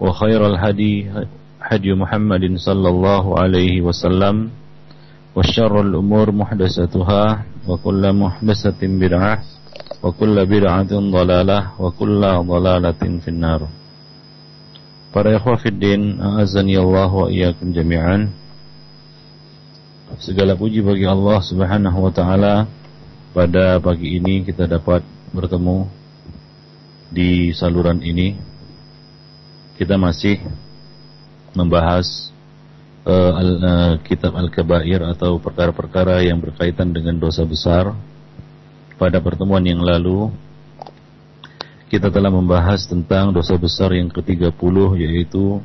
وخير الهدي هدي محمد صلى الله عليه وسلم وشر الأمور محدثتها وكل محدثة بدعة وكل بدعة ضلالة وكل ضلالة في النار Para ikhwah fiddin, azani Allah wa iyyakum jami'an. Segala puji bagi Allah Subhanahu wa taala pada pagi ini kita dapat bertemu di saluran ini kita masih membahas uh, al, uh, kitab Al-Kabair atau perkara-perkara yang berkaitan dengan dosa besar. Pada pertemuan yang lalu kita telah membahas tentang dosa besar yang ke-30 yaitu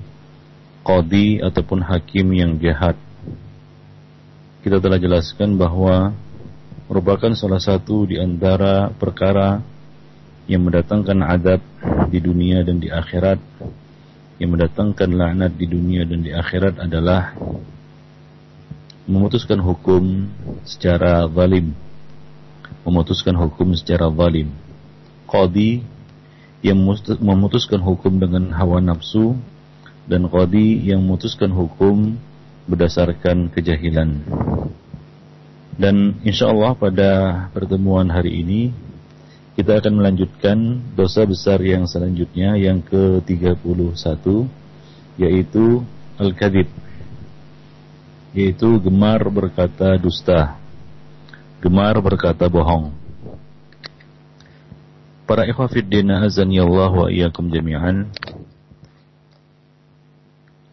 qadi ataupun hakim yang jahat. Kita telah jelaskan bahwa merupakan salah satu di antara perkara yang mendatangkan adab di dunia dan di akhirat yang mendatangkan laknat di dunia dan di akhirat adalah memutuskan hukum secara zalim. Memutuskan hukum secara zalim. Qadi yang memutuskan hukum dengan hawa nafsu dan qadi yang memutuskan hukum berdasarkan kejahilan. Dan insya Allah pada pertemuan hari ini kita akan melanjutkan dosa besar yang selanjutnya yang ke-31 yaitu al-kadzib yaitu gemar berkata dusta gemar berkata bohong. Para ikhwafiddin azan Allah wa iyyakum jami'an.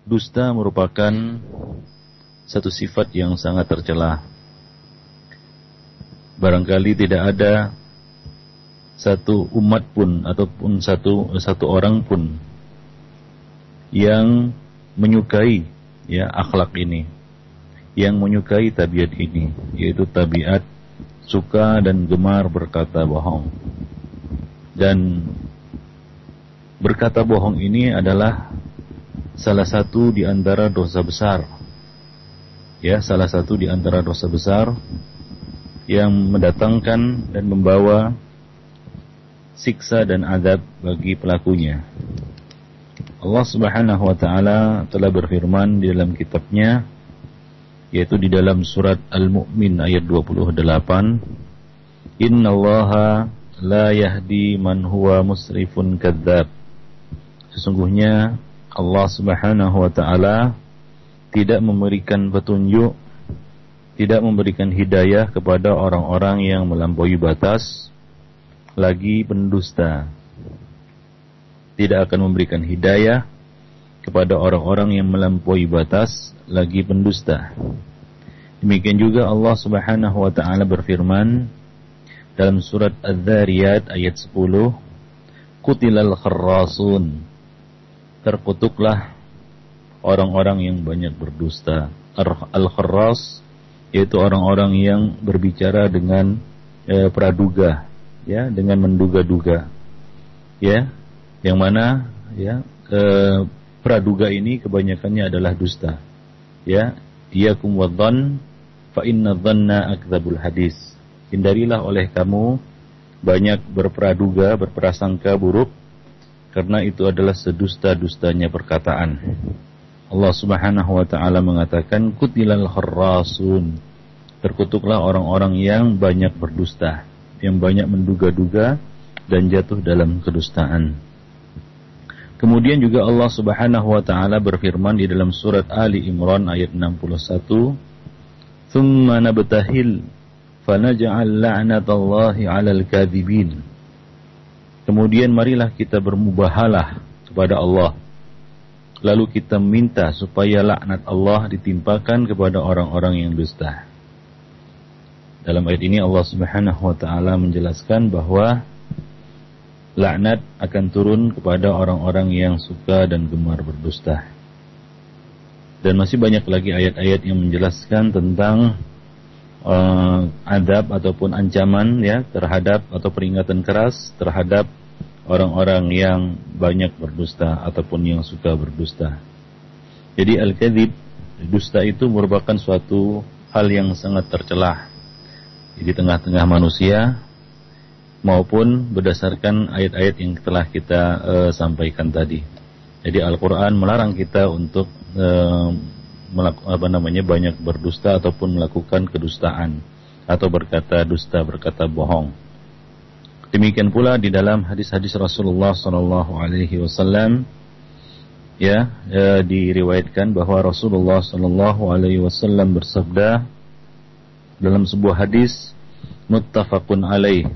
Dusta merupakan satu sifat yang sangat tercela. Barangkali tidak ada satu umat pun ataupun satu satu orang pun yang menyukai ya akhlak ini yang menyukai tabiat ini yaitu tabiat suka dan gemar berkata bohong. Dan berkata bohong ini adalah salah satu di antara dosa besar ya salah satu di antara dosa besar yang mendatangkan dan membawa siksa dan azab bagi pelakunya. Allah Subhanahu wa taala telah berfirman di dalam kitabnya yaitu di dalam surat Al-Mu'min ayat 28 Innallaha la yahdi man huwa musrifun kadzab Sesungguhnya Allah Subhanahu wa taala tidak memberikan petunjuk tidak memberikan hidayah kepada orang-orang yang melampaui batas lagi pendusta. Tidak akan memberikan hidayah kepada orang-orang yang melampaui batas lagi pendusta. Demikian juga Allah Subhanahu wa taala berfirman dalam surat Az-Zariyat ayat 10, "Kutilal kharrasun." Terkutuklah orang-orang yang banyak berdusta. Al-kharras yaitu orang-orang yang berbicara dengan eh, praduga ya dengan menduga-duga. Ya yang mana ya ke praduga ini kebanyakannya adalah dusta. Ya iyakum wadhan fa inna dhanna akdzabul hadis. Hindarilah oleh kamu banyak berpraduga berprasangka buruk karena itu adalah sedusta-dustanya perkataan. Allah Subhanahu wa taala mengatakan kutilal kharrasun. Terkutuklah orang-orang yang banyak berdusta yang banyak menduga-duga dan jatuh dalam kedustaan. Kemudian juga Allah Subhanahu wa taala berfirman di dalam surat Ali Imran ayat 61, "Tsumma nabtahil fanaj'al la'natallahi 'alal kadzibin." Kemudian marilah kita bermubahalah kepada Allah. Lalu kita minta supaya laknat Allah ditimpakan kepada orang-orang yang dusta. Dalam ayat ini Allah Subhanahu wa taala menjelaskan bahwa laknat akan turun kepada orang-orang yang suka dan gemar berdusta. Dan masih banyak lagi ayat-ayat yang menjelaskan tentang uh, adab ataupun ancaman ya terhadap atau peringatan keras terhadap orang-orang yang banyak berdusta ataupun yang suka berdusta. Jadi al-kadzib dusta itu merupakan suatu hal yang sangat tercelah di tengah-tengah manusia maupun berdasarkan ayat-ayat yang telah kita uh, sampaikan tadi. Jadi Al-Quran melarang kita untuk melaku, apa namanya banyak berdusta ataupun melakukan kedustaan atau berkata dusta, berkata bohong. Demikian pula di dalam hadis-hadis Rasulullah Sallallahu Alaihi Wasallam ya e, diriwayatkan bahwa Rasulullah Sallallahu Alaihi Wasallam bersabda dalam sebuah hadis muttafaqun alaih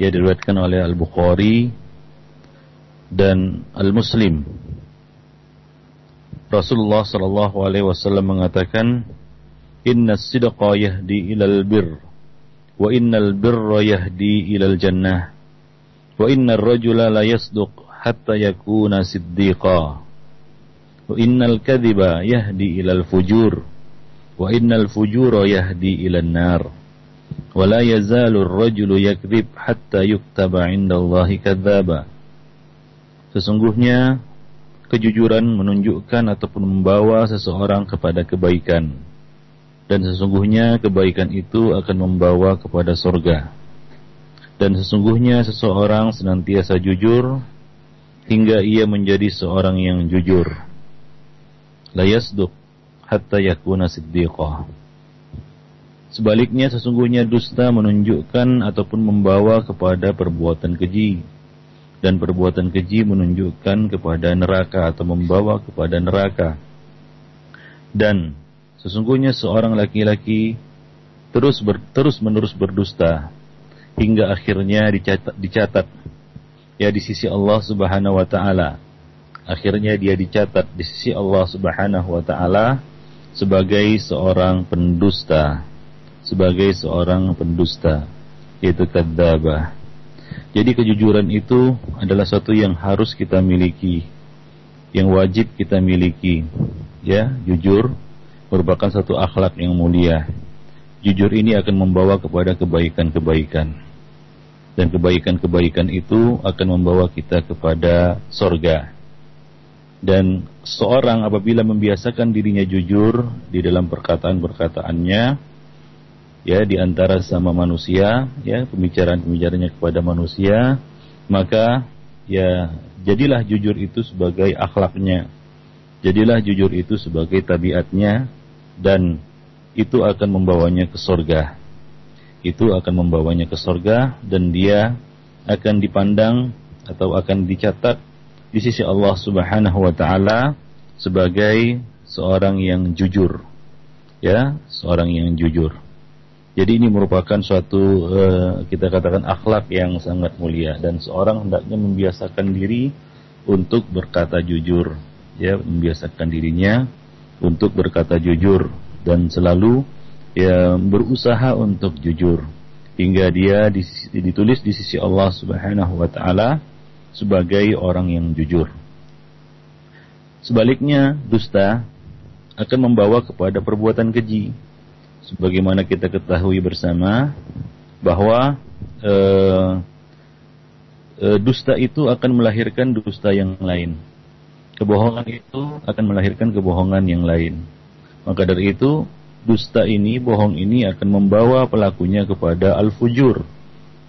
ya diriwayatkan oleh Al Bukhari dan Al-Muslim. Rasulullah sallallahu alaihi wasallam mengatakan, "Inna sidqa yahdi ilal bir, wa innal birra yahdi ilal jannah, wa innar rajula la yasduq hatta yakuna siddiqa, wa innal kadhiba yahdi ilal fujur, wa innal fujura yahdi ilan nar wa la yazalu ar-rajulu yakdhib hatta yuktaba 'indallahi kadzdzaba Sesungguhnya kejujuran menunjukkan ataupun membawa seseorang kepada kebaikan. Dan sesungguhnya kebaikan itu akan membawa kepada surga dan sesungguhnya seseorang senantiasa jujur hingga ia menjadi seorang yang jujur. La yasduq hatta yakuna siddiqah. Sebaliknya sesungguhnya dusta menunjukkan ataupun membawa kepada perbuatan keji dan perbuatan keji menunjukkan kepada neraka atau membawa kepada neraka. Dan sesungguhnya seorang laki-laki terus ber, terus menerus berdusta hingga akhirnya dicatat, dicatat ya di sisi Allah Subhanahu wa taala. Akhirnya dia dicatat di sisi Allah Subhanahu wa taala sebagai seorang pendusta, sebagai seorang pendusta yaitu kadzabah. Jadi kejujuran itu adalah satu yang harus kita miliki, yang wajib kita miliki. Ya, jujur merupakan satu akhlak yang mulia. Jujur ini akan membawa kepada kebaikan-kebaikan. Dan kebaikan-kebaikan itu akan membawa kita kepada sorga. Dan seorang apabila membiasakan dirinya jujur di dalam perkataan-perkataannya, ya di antara sama manusia ya pembicaraan-pembicaranya kepada manusia maka ya jadilah jujur itu sebagai akhlaknya. Jadilah jujur itu sebagai tabiatnya dan itu akan membawanya ke sorga. Itu akan membawanya ke sorga dan dia akan dipandang atau akan dicatat di sisi Allah Subhanahu wa taala sebagai seorang yang jujur. Ya seorang yang jujur. Jadi ini merupakan suatu uh, kita katakan akhlak yang sangat mulia. Dan seorang hendaknya membiasakan diri untuk berkata jujur, ya membiasakan dirinya untuk berkata jujur. Dan selalu ya berusaha untuk jujur. Hingga dia ditulis di sisi Allah Subhanahu wa taala sebagai orang yang jujur. Sebaliknya, dusta akan membawa kepada perbuatan keji sebagaimana kita ketahui bersama bahwa e, e, dusta itu akan melahirkan dusta yang lain. Kebohongan itu akan melahirkan kebohongan yang lain. Maka dari itu, dusta ini, bohong ini akan membawa pelakunya kepada al-fujur,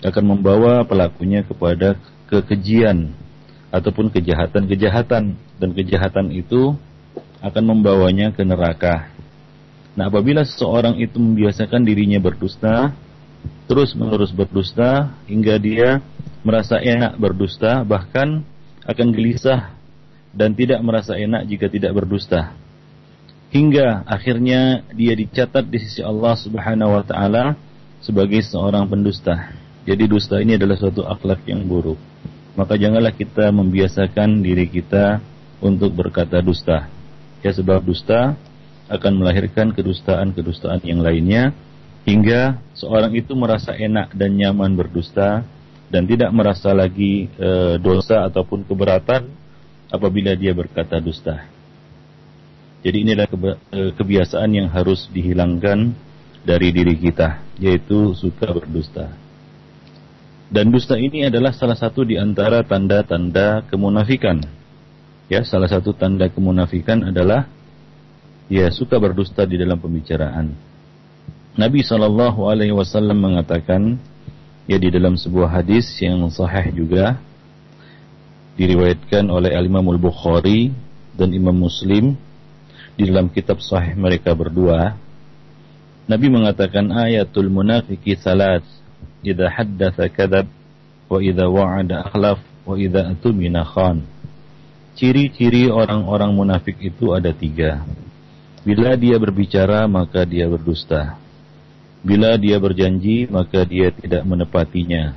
akan membawa pelakunya kepada kekejian ataupun kejahatan-kejahatan dan kejahatan itu akan membawanya ke neraka. Nah apabila seseorang itu membiasakan dirinya berdusta, terus menerus berdusta hingga dia merasa enak berdusta, bahkan akan gelisah dan tidak merasa enak jika tidak berdusta. Hingga akhirnya dia dicatat di sisi Allah Subhanahu wa taala sebagai seorang pendusta. Jadi dusta ini adalah suatu akhlak yang buruk. Maka janganlah kita membiasakan diri kita untuk berkata dusta. Ya sebab dusta akan melahirkan kedustaan-kedustaan yang lainnya hingga seorang itu merasa enak dan nyaman berdusta dan tidak merasa lagi e, dosa ataupun keberatan apabila dia berkata dusta. Jadi inilah e, kebiasaan yang harus dihilangkan dari diri kita, yaitu suka berdusta. Dan dusta ini adalah salah satu di antara tanda-tanda kemunafikan. Ya, salah satu tanda kemunafikan adalah ya suka berdusta di dalam pembicaraan. Nabi Shallallahu Alaihi Wasallam mengatakan ya di dalam sebuah hadis yang sahih juga diriwayatkan oleh Al-Imam Al-Bukhari dan Imam Muslim di dalam kitab sahih mereka berdua Nabi mengatakan ayatul munafiqi salat idza haddatsa kadzab wa idza wa'ada akhlaf wa idza atumina khan Ciri-ciri orang-orang munafik itu ada tiga. Bila dia berbicara, maka dia berdusta. Bila dia berjanji, maka dia tidak menepatinya.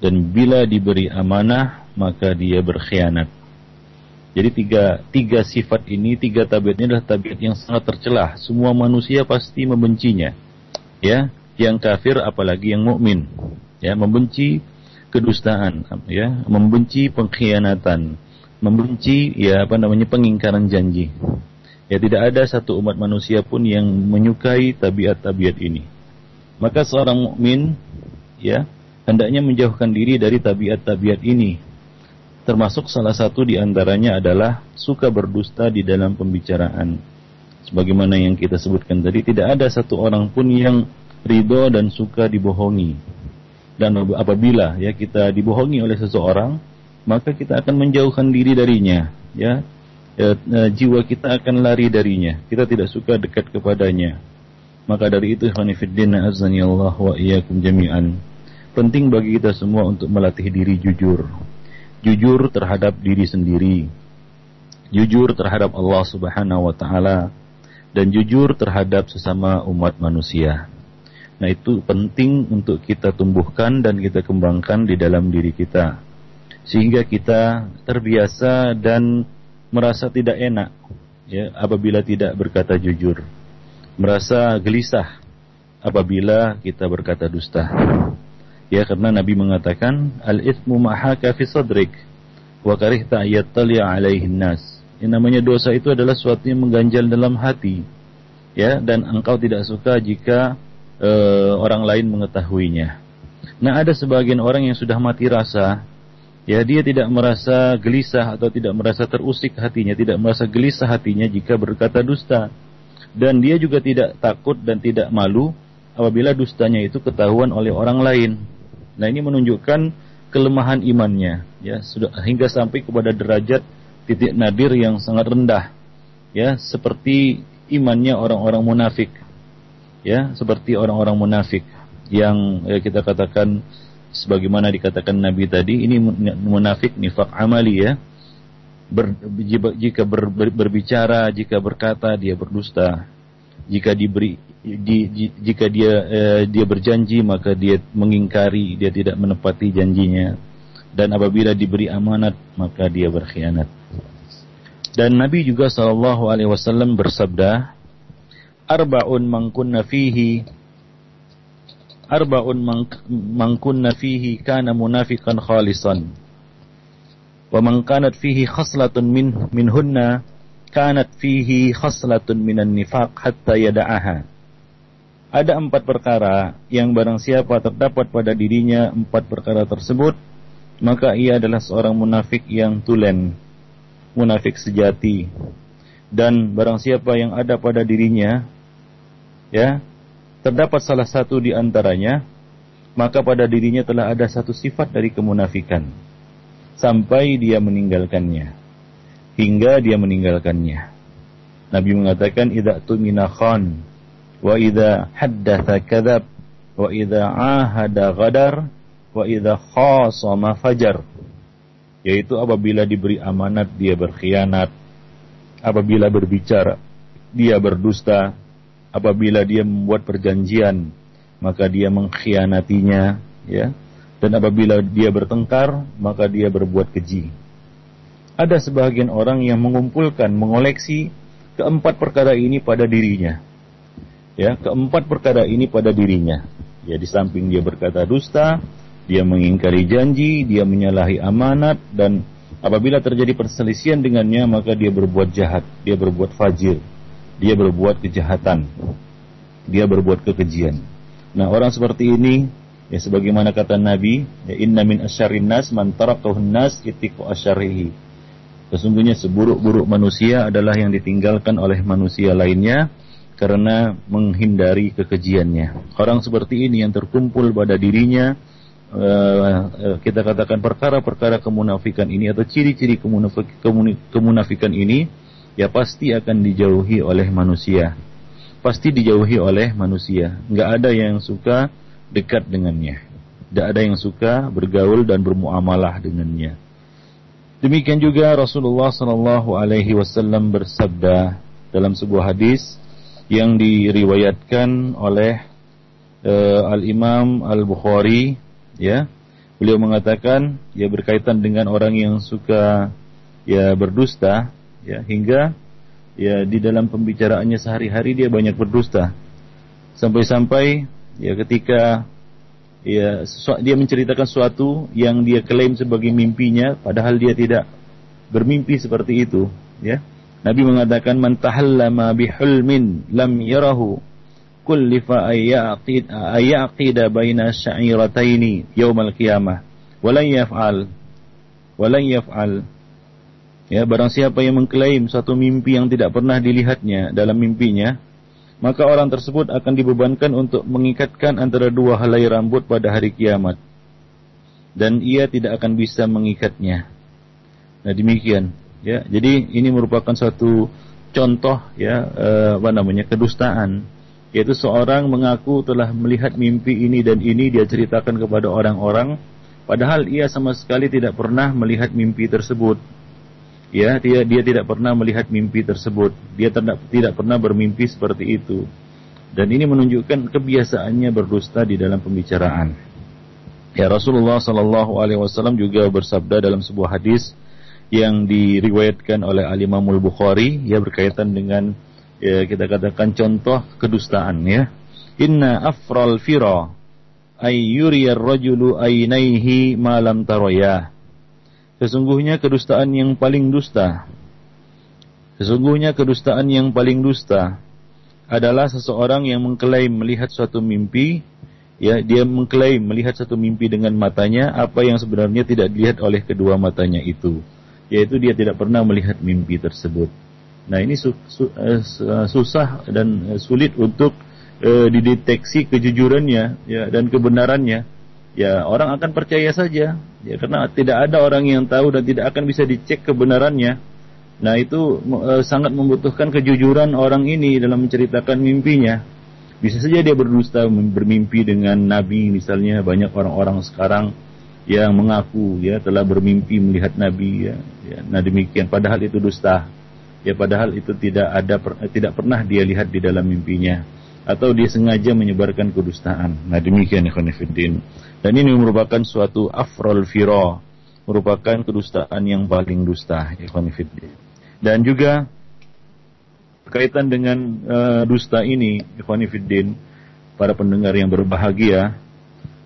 Dan bila diberi amanah, maka dia berkhianat. Jadi tiga, tiga sifat ini, tiga tabiat ini adalah tabiat yang sangat tercelah. Semua manusia pasti membencinya. Ya, yang kafir apalagi yang mukmin. Ya, membenci kedustaan, ya, membenci pengkhianatan, membenci ya apa namanya pengingkaran janji. Ya tidak ada satu umat manusia pun yang menyukai tabiat-tabiat ini. Maka seorang mukmin ya hendaknya menjauhkan diri dari tabiat-tabiat ini. Termasuk salah satu di antaranya adalah suka berdusta di dalam pembicaraan. Sebagaimana yang kita sebutkan tadi, tidak ada satu orang pun yang ridho dan suka dibohongi. Dan apabila ya kita dibohongi oleh seseorang, maka kita akan menjauhkan diri darinya ya. E, e, jiwa kita akan lari darinya. Kita tidak suka dekat kepadanya. Maka dari itu khonifuddin azani Allah wa iyyakum jami'an. Penting bagi kita semua untuk melatih diri jujur. Jujur terhadap diri sendiri. Jujur terhadap Allah Subhanahu wa taala. Dan jujur terhadap sesama umat manusia Nah itu penting untuk kita tumbuhkan dan kita kembangkan di dalam diri kita. Sehingga kita terbiasa dan merasa tidak enak ya apabila tidak berkata jujur. Merasa gelisah apabila kita berkata dusta. Ya karena Nabi mengatakan al ithmu mahaka fi sadrik wa karihta yattali alaihi nas yang namanya dosa itu adalah sesuatu yang mengganjal dalam hati. Ya dan engkau tidak suka jika uh, orang lain mengetahuinya nah ada sebagian orang yang sudah mati rasa Ya, dia tidak merasa gelisah atau tidak merasa terusik hatinya, tidak merasa gelisah hatinya jika berkata dusta. Dan dia juga tidak takut dan tidak malu apabila dustanya itu ketahuan oleh orang lain. Nah, ini menunjukkan kelemahan imannya, ya, sudah hingga sampai kepada derajat titik nadir yang sangat rendah. Ya, seperti imannya orang-orang munafik. Ya, seperti orang-orang munafik yang ya, kita katakan sebagaimana dikatakan Nabi tadi ini munafik nifak amali ya. Ber, jika ber, ber, berbicara jika berkata dia berdusta. Jika diberi di, jika dia eh, dia berjanji maka dia mengingkari dia tidak menepati janjinya. Dan apabila diberi amanat maka dia berkhianat. Dan Nabi juga wasallam bersabda arbaun mangkunna fihi. Arba'un man kunna fihi kana munafiqan khalisan. Wa man kanat fihi khaslatun min minhunna kanat fihi khaslatun minan nifaq hatta yada'aha. Ada empat perkara yang barang siapa terdapat pada dirinya empat perkara tersebut maka ia adalah seorang munafik yang tulen munafik sejati. Dan barang siapa yang ada pada dirinya ya. Terdapat salah satu di antaranya, maka pada dirinya telah ada satu sifat dari kemunafikan. Sampai dia meninggalkannya. Hingga dia meninggalkannya. Nabi mengatakan idza tumina khan wa idza haddatha kadzab wa idza ahada ghadar wa idza khasama fajar. Yaitu apabila diberi amanat dia berkhianat, apabila berbicara dia berdusta, apabila dia membuat perjanjian maka dia mengkhianatinya ya. Dan apabila dia bertengkar maka dia berbuat keji. Ada sebagian orang yang mengumpulkan mengoleksi keempat perkara ini pada dirinya. Ya keempat perkara ini pada dirinya. Ya di samping dia berkata dusta dia mengingkari janji dia menyalahi amanat dan apabila terjadi perselisihan dengannya maka dia berbuat jahat dia berbuat fajir dia berbuat kejahatan, dia berbuat kekejian. Nah, orang seperti ini ya sebagaimana kata Nabi, ya inna min asyarrin nas man tarakahun nas itiqu asyarihi. Sesungguhnya seburuk-buruk manusia adalah yang ditinggalkan oleh manusia lainnya karena menghindari kekejiannya. Orang seperti ini yang terkumpul pada dirinya uh, kita katakan perkara-perkara kemunafikan ini atau ciri-ciri kemunafik, kemunafikan ini ya pasti akan dijauhi oleh manusia. Pasti dijauhi oleh manusia. Enggak ada yang suka dekat dengannya. Tidak ada yang suka bergaul dan bermuamalah dengannya. Demikian juga Rasulullah Sallallahu Alaihi Wasallam bersabda dalam sebuah hadis yang diriwayatkan oleh uh, Al Imam Al Bukhari, ya, beliau mengatakan ya berkaitan dengan orang yang suka ya berdusta, ya hingga ya di dalam pembicaraannya sehari-hari dia banyak berdusta, sampai-sampai ya ketika ya dia menceritakan sesuatu yang dia klaim sebagai mimpinya padahal dia tidak bermimpi seperti itu ya. Nabi mengatakan man tahallama bihulmin lam yarahu kullifa ayyaqid ayyaqida baina sya'irataini yaumal qiyamah. Walan yaf'al walan yaf'al ya barang siapa yang mengklaim satu mimpi yang tidak pernah dilihatnya dalam mimpinya maka orang tersebut akan dibebankan untuk mengikatkan antara dua helai rambut pada hari kiamat. Dan ia tidak akan bisa mengikatnya. Nah demikian, ya. Jadi ini merupakan suatu contoh ya eh, apa namanya kedustaan yaitu seorang mengaku telah melihat mimpi ini dan ini dia ceritakan kepada orang-orang padahal ia sama sekali tidak pernah melihat mimpi tersebut ya dia dia tidak pernah melihat mimpi tersebut. Dia tidak tidak pernah bermimpi seperti itu. Dan ini menunjukkan kebiasaannya berdusta di dalam pembicaraan. Ya Rasulullah Shallallahu Alaihi Wasallam juga bersabda dalam sebuah hadis yang diriwayatkan oleh Al Imamul Bukhari ya berkaitan dengan ya, kita katakan contoh kedustaan ya. Inna afral fira ay yuriyar rajulu ainaihi malam taroyah Sesungguhnya kedustaan yang paling dusta. Sesungguhnya kedustaan yang paling dusta adalah seseorang yang mengklaim melihat suatu mimpi ya dia mengklaim melihat satu mimpi dengan matanya apa yang sebenarnya tidak dilihat oleh kedua matanya itu yaitu dia tidak pernah melihat mimpi tersebut. Nah ini su, su, uh, susah dan sulit untuk uh, dideteksi kejujurannya ya dan kebenarannya ya orang akan percaya saja. Ya karena tidak ada orang yang tahu dan tidak akan bisa dicek kebenarannya. Nah itu e, sangat membutuhkan kejujuran orang ini dalam menceritakan mimpinya. Bisa saja dia berdusta bermimpi dengan nabi misalnya banyak orang-orang sekarang yang mengaku ya telah bermimpi melihat nabi ya, ya. Nah demikian. Padahal itu dusta. Ya padahal itu tidak ada tidak pernah dia lihat di dalam mimpinya atau dia sengaja menyebarkan kedustaan. Nah demikian ikhwan fillah. Dan ini merupakan suatu afrol firo, merupakan kedustaan yang paling dusta ikhwan fillah. Dan juga berkaitan dengan uh, dusta ini ikhwan fillah, para pendengar yang berbahagia,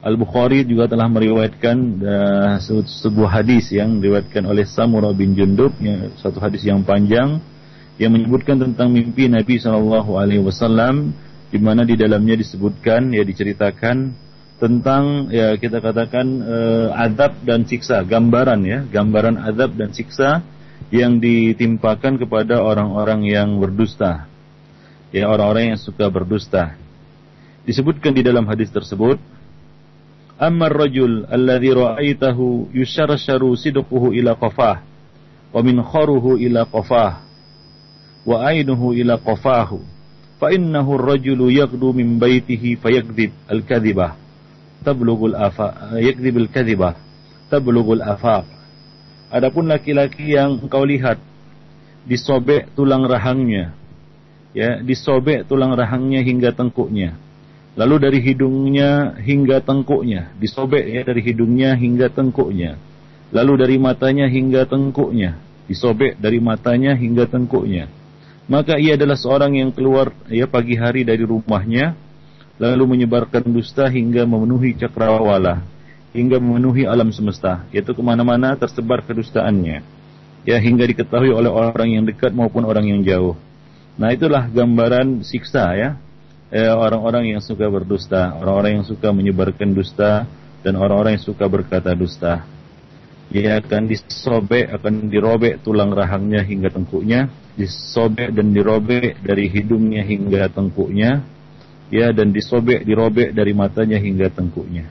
Al-Bukhari juga telah meriwayatkan uh, sebuah hadis yang diriwayatkan oleh Samurah bin Jundub, ya, satu hadis yang panjang yang menyebutkan tentang mimpi Nabi Shallallahu Alaihi Wasallam di mana di dalamnya disebutkan ya diceritakan tentang ya kita katakan uh, adab dan siksa, gambaran ya, gambaran adab dan siksa yang ditimpakan kepada orang-orang yang berdusta. Ya, orang-orang yang suka berdusta. Disebutkan di dalam hadis tersebut, "Amma ar-rajul alladhi ra'aitahu yusharsharu sidquhu ila qafah wa min kharuhu ila qafah wa ainuhu ila qafahu." Fa innahu ar-rajulu yaghdu min baitihi fayakdzib al-kadhibah tablughul afa yakdzib al-kadhibah tablughul afaq adapun laki-laki yang engkau lihat disobek tulang rahangnya ya disobek tulang rahangnya hingga tengkuknya lalu dari hidungnya hingga tengkuknya disobek ya dari hidungnya hingga tengkuknya lalu dari matanya hingga tengkuknya disobek dari matanya hingga tengkuknya maka ia adalah seorang yang keluar ya pagi hari dari rumahnya lalu menyebarkan dusta hingga memenuhi cakrawala hingga memenuhi alam semesta yaitu ke mana-mana tersebar kedustaannya ya hingga diketahui oleh orang yang dekat maupun orang yang jauh. Nah itulah gambaran siksa ya orang-orang yang suka berdusta orang-orang yang suka menyebarkan dusta dan orang-orang yang suka berkata dusta ia akan disobek akan dirobek tulang rahangnya hingga tengkuknya. Disobek dan dirobek dari hidungnya hingga tengkuknya. Ya dan disobek dirobek dari matanya hingga tengkuknya.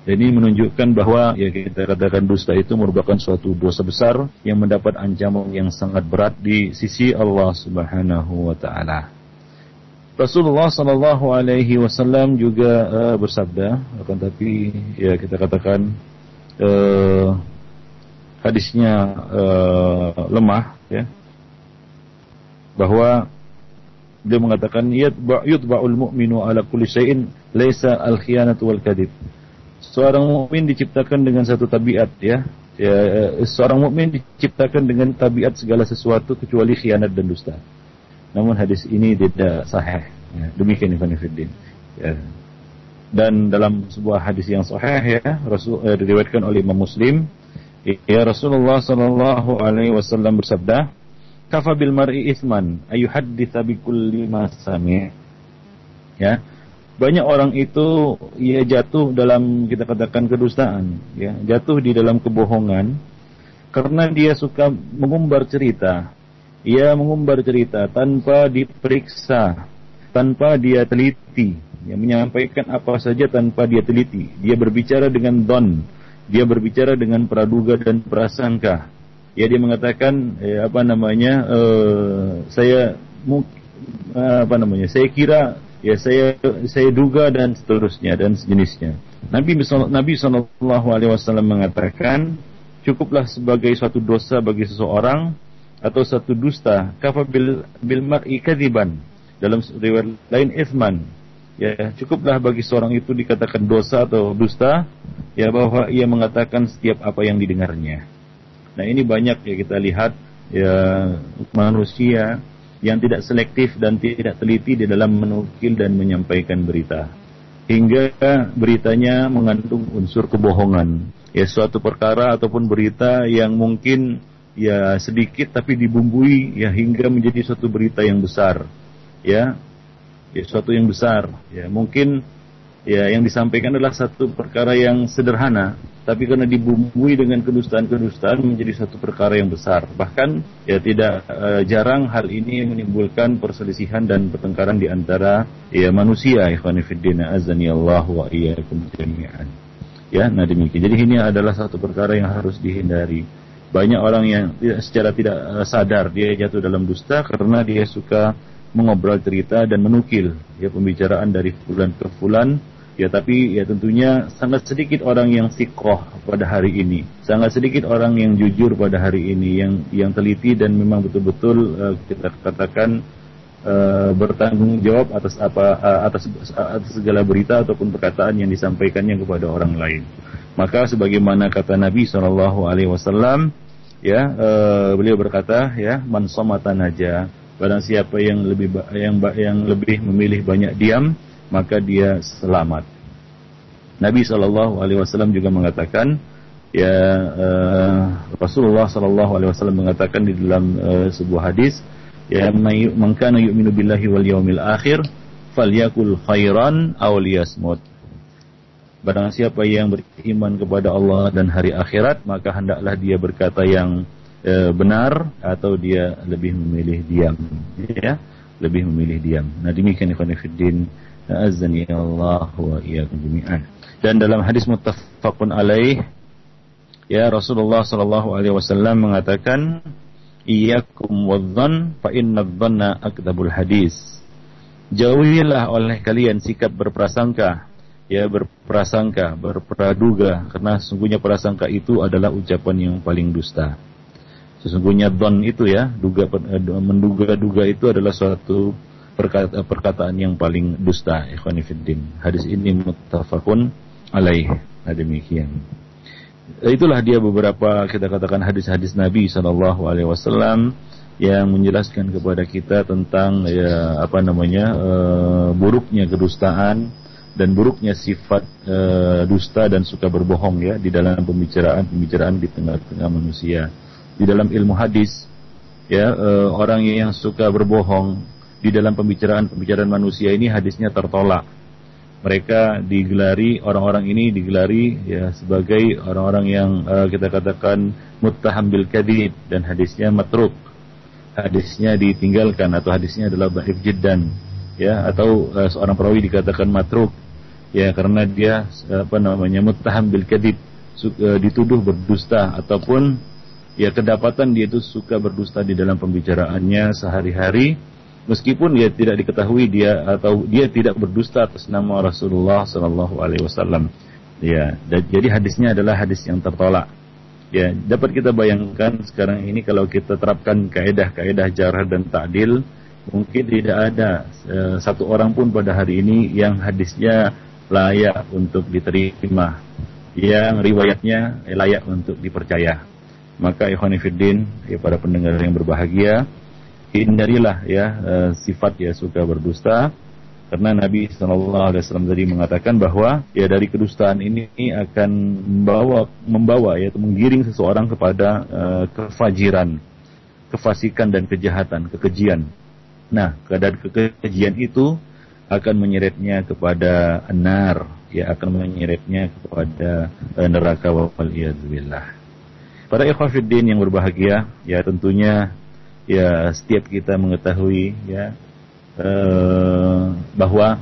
Dan ini menunjukkan bahwa ya kita katakan dusta itu merupakan suatu dosa besar yang mendapat ancaman yang sangat berat di sisi Allah Subhanahu wa taala. Rasulullah Sallallahu Alaihi Wasallam juga uh, bersabda, akan tapi ya kita katakan uh, hadisnya uh, lemah, ya, bahwa dia mengatakan yutba'ul mu'minu ala kulli syai'in laisa al khiyanatu wal kadib. Seorang mukmin diciptakan dengan satu tabiat ya. ya seorang mukmin diciptakan dengan tabiat segala sesuatu kecuali khianat dan dusta. Namun hadis ini tidak sahih. Ya, demikian Ibn Fiddin. Ya. Dan dalam sebuah hadis yang sahih ya, Rasul eh, diriwayatkan oleh Imam Muslim, ya Rasulullah sallallahu alaihi wasallam bersabda, "Kafa bil mar'i itsman ayuhadditsa bi kulli ma sami'." Ya. Banyak orang itu ia jatuh dalam kita katakan kedustaan, ya, jatuh di dalam kebohongan karena dia suka mengumbar cerita, ia mengumbar cerita tanpa diperiksa, tanpa dia teliti. Dia menyampaikan apa saja tanpa dia teliti. Dia berbicara dengan don, dia berbicara dengan praduga dan prasangka. Ya dia mengatakan eh, apa namanya eh, saya apa namanya saya kira ya saya saya duga dan seterusnya dan sejenisnya. Nabi Nabi Shallallahu Alaihi Wasallam mengatakan cukuplah sebagai suatu dosa bagi seseorang atau satu dusta kafa bil, bil mar'i kadiban dalam riwayat lain isman ya cukuplah bagi seorang itu dikatakan dosa atau dusta ya bahwa ia mengatakan setiap apa yang didengarnya. Nah ini banyak ya kita lihat ya manusia yang tidak selektif dan tidak teliti di dalam menukil dan menyampaikan berita. Hingga beritanya mengandung unsur kebohongan. Ya suatu perkara ataupun berita yang mungkin ya sedikit tapi dibumbui ya hingga menjadi suatu berita yang besar. Ya ya suatu yang besar. Ya mungkin ya yang disampaikan adalah satu perkara yang sederhana tapi karena dibumbui dengan kedustaan-kedustaan menjadi satu perkara yang besar. Bahkan ya tidak uh, jarang hal ini menimbulkan perselisihan dan pertengkaran di antara ya manusia. Ikhwan fillah azani Allah wa iyyakum jami'an. Ya nah demikian. Jadi ini adalah satu perkara yang harus dihindari. Banyak orang yang secara tidak eh, sadar dia jatuh dalam dusta karena dia suka mengobrol cerita dan menukil ya pembicaraan dari fulan ke fulan. Ya tapi ya tentunya sangat sedikit orang yang sikoh pada hari ini. Sangat sedikit orang yang jujur pada hari ini yang yang teliti dan memang betul-betul uh, kita katakan uh, bertanggung jawab atas apa uh, atas atas segala berita ataupun perkataan yang disampaikannya kepada orang lain. Maka sebagaimana kata Nabi Wasallam, ya uh, beliau berkata, ya man somatan aja. Barang siapa yang lebih yang yang lebih memilih banyak diam, maka dia selamat. Nabi Shallallahu Alaihi Wasallam juga mengatakan, ya uh, Rasulullah Shallallahu Alaihi Wasallam mengatakan di dalam uh, sebuah hadis, ya mengkana yu'minu billahi wal yaumil akhir, falyakul khairan aw liyasmut Barang siapa yang beriman kepada Allah dan hari akhirat, maka hendaklah dia berkata yang e, benar atau dia lebih memilih diam. Ya, lebih memilih diam. Nah demikian ikhwan fillah azani Allah wa iyyakum. Dan dalam hadis muttafaqun alaih ya Rasulullah sallallahu alaihi wasallam mengatakan iyyakum wadzan fa inna dhanna akdzabul hadis. Jauhilah oleh kalian sikap berprasangka ya berprasangka, berpraduga karena sesungguhnya prasangka itu adalah ucapan yang paling dusta. Sesungguhnya don itu ya, duga eh, menduga-duga itu adalah suatu perkata, perkataan yang paling dusta, ikhwanifiddin. Hadis ini muttafaqun alaih. Nah. Itulah dia beberapa kita katakan hadis-hadis Nabi Shallallahu Alaihi Wasallam yang menjelaskan kepada kita tentang ya apa namanya uh, buruknya kedustaan, dan buruknya sifat e, dusta dan suka berbohong ya di dalam pembicaraan-pembicaraan di tengah-tengah manusia. Di dalam ilmu hadis ya e, orang yang suka berbohong di dalam pembicaraan-pembicaraan manusia ini hadisnya tertolak. Mereka digelari orang-orang ini digelari ya sebagai orang-orang yang e, kita katakan muttaham bil kadhib dan hadisnya matruk. Hadisnya ditinggalkan atau hadisnya adalah dhaif jiddan ya atau uh, seorang perawi dikatakan matruk ya karena dia apa namanya muttaham bil kadib uh, dituduh berdusta ataupun ya kedapatan dia itu suka berdusta di dalam pembicaraannya sehari-hari. Meskipun dia tidak diketahui dia atau dia tidak berdusta atas nama Rasulullah Shallallahu Alaihi Wasallam. Ya jadi hadisnya adalah hadis yang tertolak. Ya dapat kita bayangkan sekarang ini kalau kita terapkan kaedah-kaedah jarah dan ta'dil mungkin tidak ada uh, satu orang pun pada hari ini yang hadisnya layak untuk diterima. Yang riwayatnya layak untuk dipercaya maka ikhwanifiddin ya para pendengar yang berbahagia hindarilah ya uh, sifat ya suka berdusta karena Nabi Shallallahu Alaihi Wasallam tadi mengatakan bahwa ya dari kedustaan ini akan membawa membawa yaitu menggiring seseorang kepada uh, kefajiran, kefasikan dan kejahatan, kekejian. Nah, keadaan kekejian itu akan menyeretnya kepada enar, ya akan menyeretnya kepada uh, neraka wal Para ikhwatiddin yang berbahagia, ya tentunya ya setiap kita mengetahui ya uh, bahwa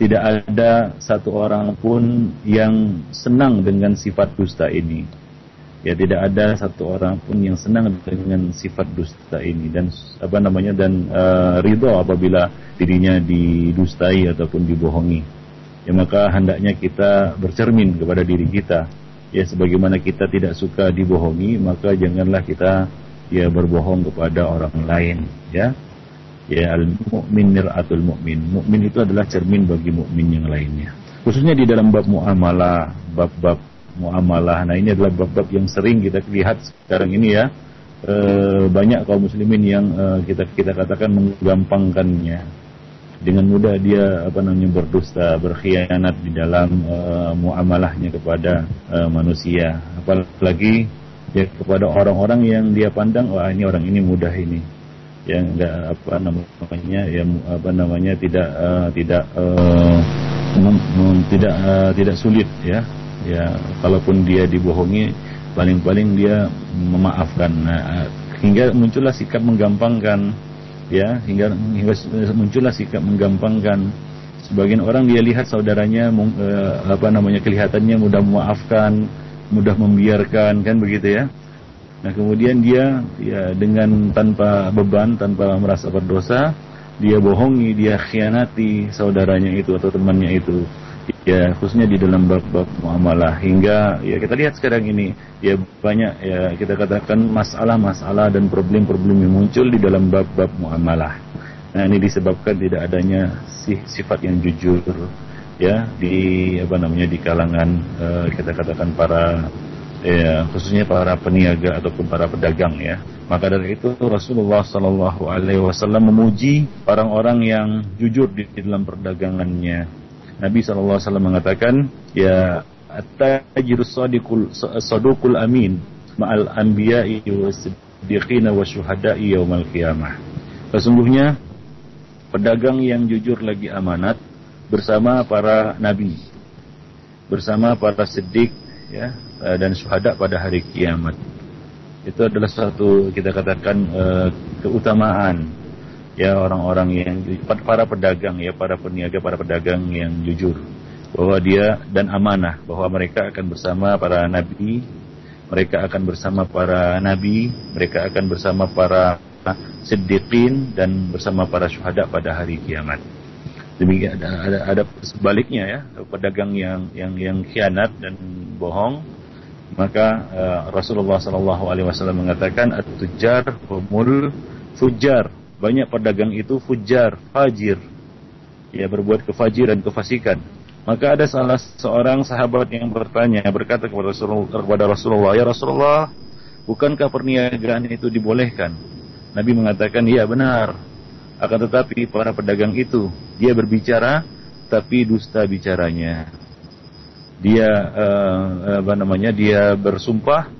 tidak ada satu orang pun yang senang dengan sifat dusta ini. Ya tidak ada satu orang pun yang senang dengan sifat dusta ini. Dan apa namanya dan uh, ridho apabila dirinya didustai ataupun dibohongi. Ya maka hendaknya kita bercermin kepada diri kita ya sebagaimana kita tidak suka dibohongi maka janganlah kita ya berbohong kepada orang lain ya. Ya al mukmin mir'atul mukmin mukmin itu adalah cermin bagi mukmin yang lainnya. Khususnya di dalam bab muamalah bab-bab muamalah. Nah ini adalah bab-bab yang sering kita lihat sekarang ini ya. E, banyak kaum muslimin yang e, kita kita katakan menggampangkannya dengan mudah dia apa namanya berdusta berkhianat di dalam e, muamalahnya kepada e, manusia. Apalagi ya kepada orang-orang yang dia pandang wah ini orang ini mudah ini. Yang enggak apa namanya ya apa namanya tidak uh, tidak uh, tidak uh, tidak sulit ya. Ya kalaupun dia dibohongi paling-paling dia memaafkan. Nah, hingga muncullah sikap menggampangkan ya hingga hingga muncullah sikap menggampangkan. Sebagian orang dia lihat saudaranya eh, apa namanya kelihatannya mudah memaafkan mudah membiarkan kan begitu ya. Nah kemudian dia ya dengan tanpa beban tanpa merasa berdosa dia bohongi dia khianati saudaranya itu atau temannya itu ya khususnya di dalam bab-bab muamalah hingga ya kita lihat sekarang ini ya banyak ya kita katakan masalah-masalah dan problem-problem yang muncul di dalam bab-bab muamalah. Nah ini disebabkan tidak adanya sifat yang jujur ya di apa namanya di kalangan uh, kita katakan para ya khususnya para peniaga ataupun para pedagang ya. Maka dari itu Rasulullah Shallallahu Alaihi Wasallam memuji orang-orang yang jujur di dalam perdagangannya Nabi SAW mengatakan, ya at-tajirus sadiqul sadukul amin ma'al anbiya'i wasiddiqina wa syuhada'i yaumal qiyamah. Sesungguhnya pedagang yang jujur lagi amanat bersama para nabi, bersama para siddiq ya dan syuhada pada hari kiamat. Itu adalah suatu kita katakan uh, keutamaan ya orang-orang yang para pedagang ya para peniaga para pedagang yang jujur bahwa dia dan amanah bahwa mereka akan bersama para nabi mereka akan bersama para nabi mereka akan bersama para siddiqin dan bersama para syuhada pada hari kiamat. Demikian ada, ada, ada sebaliknya ya pedagang yang yang yang khianat dan bohong maka uh, Rasulullah Shallallahu Alaihi Wasallam mengatakan at-tujar humul fujar banyak pedagang itu fujar, fajir. Ya berbuat kefajiran, kefasikan. Maka ada salah seorang sahabat yang bertanya, berkata kepada Rasulullah, kepada Rasulullah "Ya Rasulullah, bukankah perniagaan itu dibolehkan?" Nabi mengatakan, "Iya, benar. Akan tetapi para pedagang itu, dia berbicara tapi dusta bicaranya. Dia uh, apa namanya? Dia bersumpah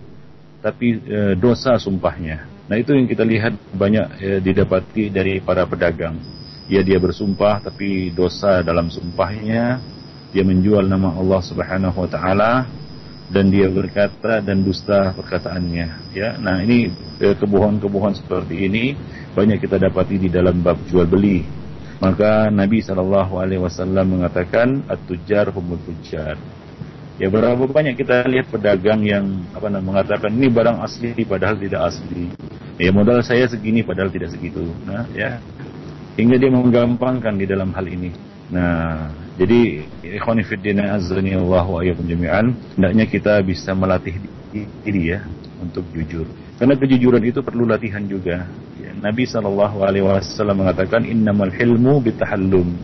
tapi uh, dosa sumpahnya." Nah itu yang kita lihat banyak ya, didapati dari para pedagang. Ya dia bersumpah tapi dosa dalam sumpahnya. Dia menjual nama Allah Subhanahu Wa Taala dan dia berkata dan dusta perkataannya. Ya, nah ini eh, kebohongan-kebohongan seperti ini banyak kita dapati di dalam bab jual beli. Maka Nabi Shallallahu Alaihi Wasallam mengatakan at-tujar humul tujar. Ya berapa banyak kita lihat pedagang yang apa namanya mengatakan ini barang asli padahal tidak asli. Ya modal saya segini padahal tidak segitu. Nah ya hingga dia menggampangkan di dalam hal ini. Nah jadi ikhwan fillah azani Allah wa jami'an hendaknya kita bisa melatih diri ya untuk jujur. Karena kejujuran itu perlu latihan juga. Ya, Nabi Wasallam mengatakan innamal hilmu bitahallum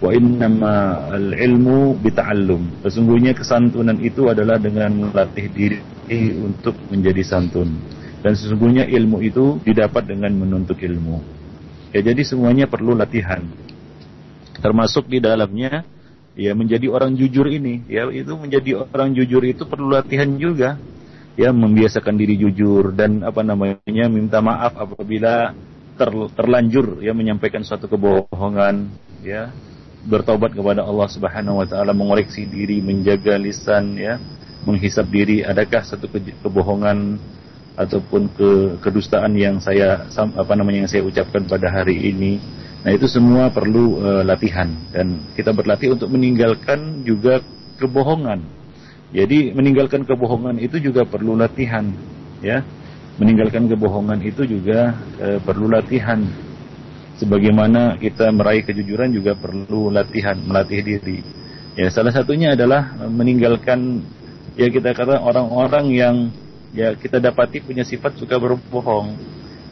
wa innama al-ilmu bita'allum. Sesungguhnya kesantunan itu adalah dengan melatih diri untuk menjadi santun. Dan sesungguhnya ilmu itu didapat dengan menuntut ilmu. Ya jadi semuanya perlu latihan. Termasuk di dalamnya ya menjadi orang jujur ini, ya itu menjadi orang jujur itu perlu latihan juga. Ya membiasakan diri jujur dan apa namanya minta maaf apabila ter, terlanjur ya menyampaikan suatu kebohongan ya bertobat kepada Allah Subhanahu wa taala, mengoreksi diri, menjaga lisan ya, menghisap diri adakah satu ke kebohongan ataupun ke kedustaan yang saya apa namanya yang saya ucapkan pada hari ini. Nah, itu semua perlu uh, latihan dan kita berlatih untuk meninggalkan juga kebohongan. Jadi meninggalkan kebohongan itu juga perlu latihan ya. Meninggalkan kebohongan itu juga uh, perlu latihan sebagaimana kita meraih kejujuran juga perlu latihan, melatih diri. Ya, salah satunya adalah meninggalkan ya kita kata orang-orang yang ya kita dapati punya sifat suka berbohong.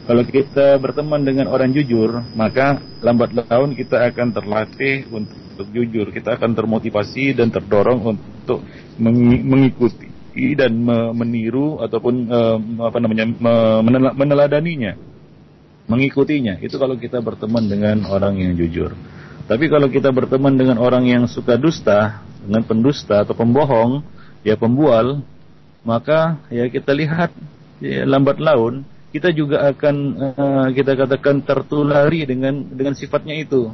Kalau kita berteman dengan orang jujur, maka lambat laun kita akan terlatih untuk jujur. Kita akan termotivasi dan terdorong untuk mengikuti dan meniru ataupun uh, apa namanya meneladaninya mengikutinya. Itu kalau kita berteman dengan orang yang jujur. Tapi kalau kita berteman dengan orang yang suka dusta, dengan pendusta atau pembohong, ya pembual, maka ya kita lihat ya, lambat laun kita juga akan uh, kita katakan tertulari dengan dengan sifatnya itu.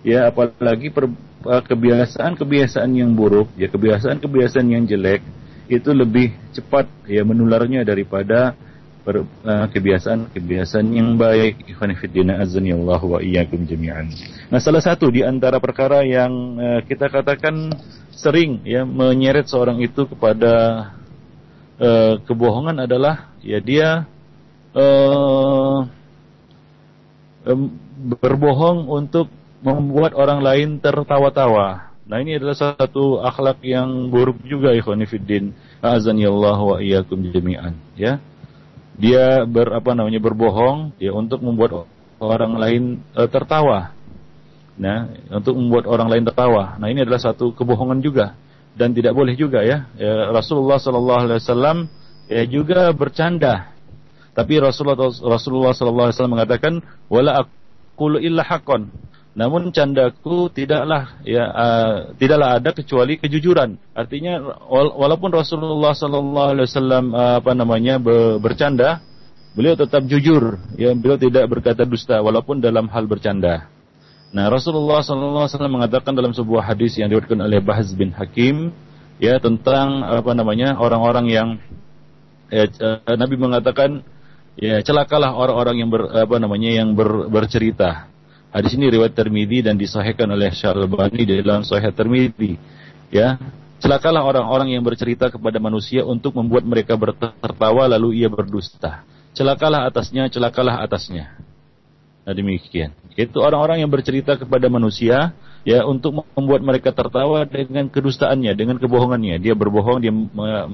Ya apalagi eh, kebiasaan-kebiasaan yang buruk, ya kebiasaan-kebiasaan yang jelek itu lebih cepat ya menularnya daripada kebiasaan-kebiasaan yang baik ikhwan fillah azani Allah wa iyyakum jami'an. Nah, salah satu di antara perkara yang uh, kita katakan sering ya menyeret seorang itu kepada uh, kebohongan adalah ya dia uh, um, berbohong untuk membuat orang lain tertawa-tawa. Nah, ini adalah satu akhlak yang buruk juga ikhwan fillah azani Allah wa iyyakum jami'an ya dia ber apa namanya berbohong ya untuk membuat orang lain e, tertawa. Nah, untuk membuat orang lain tertawa. Nah, ini adalah satu kebohongan juga dan tidak boleh juga ya. ya Rasulullah sallallahu alaihi wasallam ya juga bercanda. Tapi Rasulullah Rasulullah sallallahu alaihi wasallam mengatakan wala aqulu illa haqqan. Namun candaku tidaklah ya uh, tidaklah ada kecuali kejujuran. Artinya walaupun Rasulullah sallallahu alaihi wasallam uh, apa namanya be, bercanda, beliau tetap jujur. Ya, beliau tidak berkata dusta walaupun dalam hal bercanda. Nah, Rasulullah sallallahu alaihi wasallam mengatakan dalam sebuah hadis yang diriwayatkan oleh Bahz bin Hakim ya tentang apa namanya orang-orang yang ya, uh, Nabi mengatakan ya celakalah orang-orang yang ber, apa namanya yang ber, bercerita Hadis ini riwayat Tirmidzi dan disahihkan oleh Syalbani di dalam Sahih Tirmidzi. Ya, celakalah orang-orang yang bercerita kepada manusia untuk membuat mereka tertawa lalu ia berdusta. Celakalah atasnya, celakalah atasnya. Nah demikian. Itu orang-orang yang bercerita kepada manusia ya untuk membuat mereka tertawa dengan kedustaannya, dengan kebohongannya. Dia berbohong, dia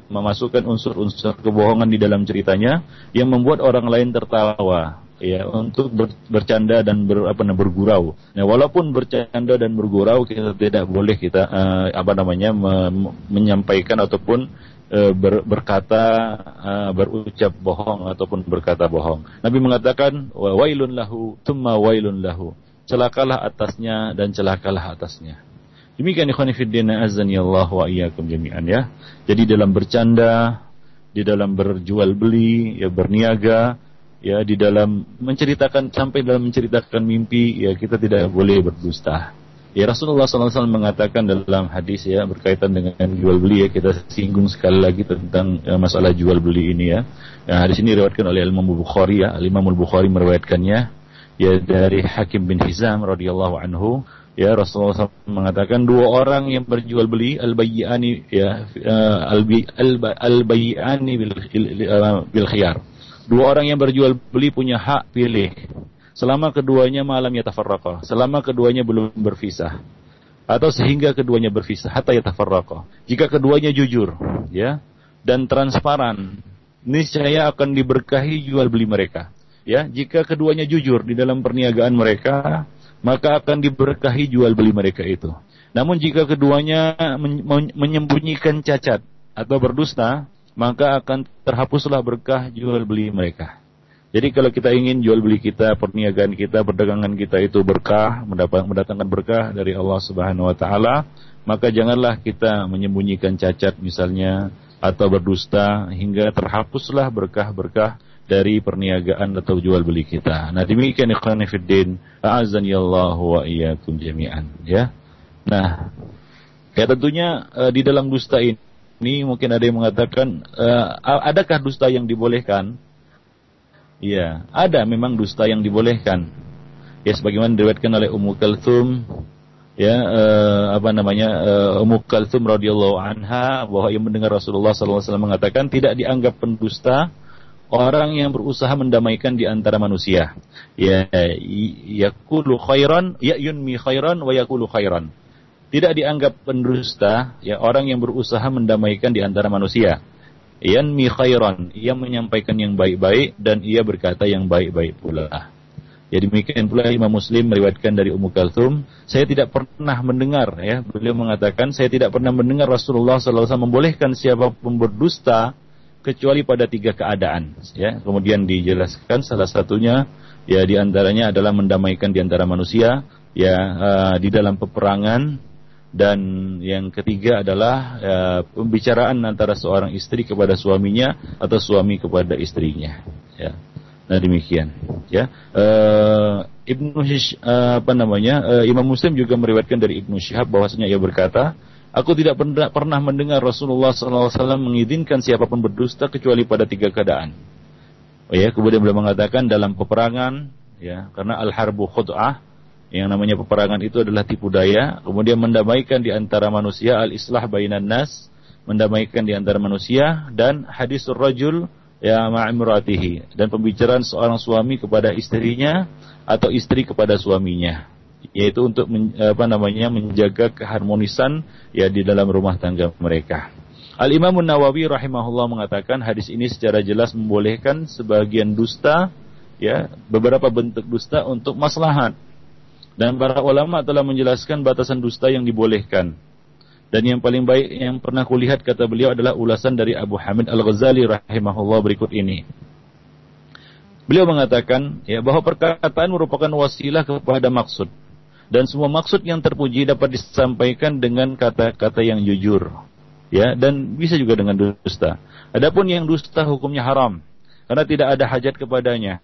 memasukkan unsur-unsur kebohongan di dalam ceritanya yang membuat orang lain tertawa ya untuk ber, bercanda dan ber, apa namanya bergurau. Nah, walaupun bercanda dan bergurau kita tidak boleh kita uh, apa namanya me, menyampaikan ataupun uh, ber, berkata uh, berucap bohong ataupun berkata bohong. Nabi mengatakan wa wailun lahu thumma wailun lahu. Celakalah atasnya dan celakalah atasnya. Demikian ikhwan fillah azan ya Allah wa iyyakum jami'an ya. Jadi dalam bercanda, di dalam berjual beli, ya berniaga, ya di dalam menceritakan sampai dalam menceritakan mimpi ya kita tidak boleh berdusta. Ya Rasulullah SAW mengatakan dalam hadis ya berkaitan dengan jual beli ya kita singgung sekali lagi tentang ya, masalah jual beli ini ya. Yang hadis ini diriwayatkan oleh Imam Bukhari ya, Imam Bukhari meriwayatkannya. ya dari Hakim bin Hizam radhiyallahu anhu ya Rasulullah SAW mengatakan dua orang yang berjual beli al bayyani ya uh, al bayyani bil, uh, bil khiyar dua orang yang berjual beli punya hak pilih. Selama keduanya malam yatafarraqa selama keduanya belum berpisah. Atau sehingga keduanya berpisah. Hatta yatafarraqa jika keduanya jujur ya dan transparan niscaya akan diberkahi jual beli mereka. Ya jika keduanya jujur di dalam perniagaan mereka maka akan diberkahi jual beli mereka itu. Namun jika keduanya menyembunyikan cacat atau berdusta maka akan terhapuslah berkah jual beli mereka jadi kalau kita ingin jual beli kita perniagaan kita perdagangan kita itu berkah mendatangkan berkah dari Allah Subhanahu wa taala maka janganlah kita menyembunyikan cacat misalnya atau berdusta hingga terhapuslah berkah-berkah dari perniagaan atau jual beli kita. Nah demikian ikhwan fiddin, a'azani Allah wa iyyakum jami'an ya. Nah, ya tentunya uh, di dalam dusta ini, ini mungkin ada yang mengatakan uh, adakah dusta yang dibolehkan? Iya, ada memang dusta yang dibolehkan. Ya sebagaimana diriwayatkan oleh Ummu Kalthum ya uh, apa namanya uh, Ummu Kalthum radhiyallahu anha bahwa ia mendengar Rasulullah SAW mengatakan tidak dianggap pendusta orang yang berusaha mendamaikan di antara manusia. Ya yakulu khairan, ya yunmi khairan wa yakulu khairan. Tidak dianggap pendusta ya orang yang berusaha mendamaikan di antara manusia. Yanmi khairan, ia menyampaikan yang baik-baik dan ia berkata yang baik-baik pula. Ya demikian pula Imam Muslim meriwayatkan dari Ummu Kalthum, saya tidak pernah mendengar ya, beliau mengatakan saya tidak pernah mendengar Rasulullah SAW membolehkan siapa pun berdusta kecuali pada tiga keadaan ya kemudian dijelaskan salah satunya ya di antaranya adalah mendamaikan di antara manusia ya uh, di dalam peperangan dan yang ketiga adalah uh, pembicaraan antara seorang istri kepada suaminya atau suami kepada istrinya. Ya. Nah demikian. Ya. Uh, Ibnu Hish, uh, apa namanya uh, Imam Muslim juga meriwayatkan dari Ibnu Syihab bahwasanya ia berkata Aku tidak pernah, pernah mendengar Rasulullah SAW mengizinkan siapa pun berdusta kecuali pada tiga keadaan. Oh ya, kemudian beliau mengatakan dalam peperangan, ya, karena al-harbu khud'ah, yang namanya peperangan itu adalah tipu daya, kemudian mendamaikan di antara manusia, al-islah bainan nas, mendamaikan di antara manusia, dan hadisur rajul, ya ma'imratihi, dan pembicaraan seorang suami kepada istrinya, atau istri kepada suaminya. Yaitu untuk men, apa namanya menjaga keharmonisan ya di dalam rumah tangga mereka. Al Imam Nawawi rahimahullah mengatakan hadis ini secara jelas membolehkan sebagian dusta ya beberapa bentuk dusta untuk maslahat. Dan para ulama telah menjelaskan batasan dusta yang dibolehkan. Dan yang paling baik yang pernah kulihat kata beliau adalah ulasan dari Abu Hamid Al-Ghazali rahimahullah berikut ini. Beliau mengatakan ya bahwa perkataan merupakan wasilah kepada maksud. Dan semua maksud yang terpuji dapat disampaikan dengan kata-kata yang jujur. Ya dan bisa juga dengan dusta. Adapun yang dusta hukumnya haram. Karena tidak ada hajat kepadanya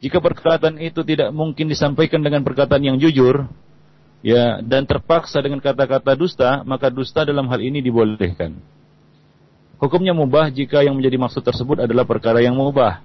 jika perkataan itu tidak mungkin disampaikan dengan perkataan yang jujur ya dan terpaksa dengan kata-kata dusta maka dusta dalam hal ini dibolehkan hukumnya mubah jika yang menjadi maksud tersebut adalah perkara yang mubah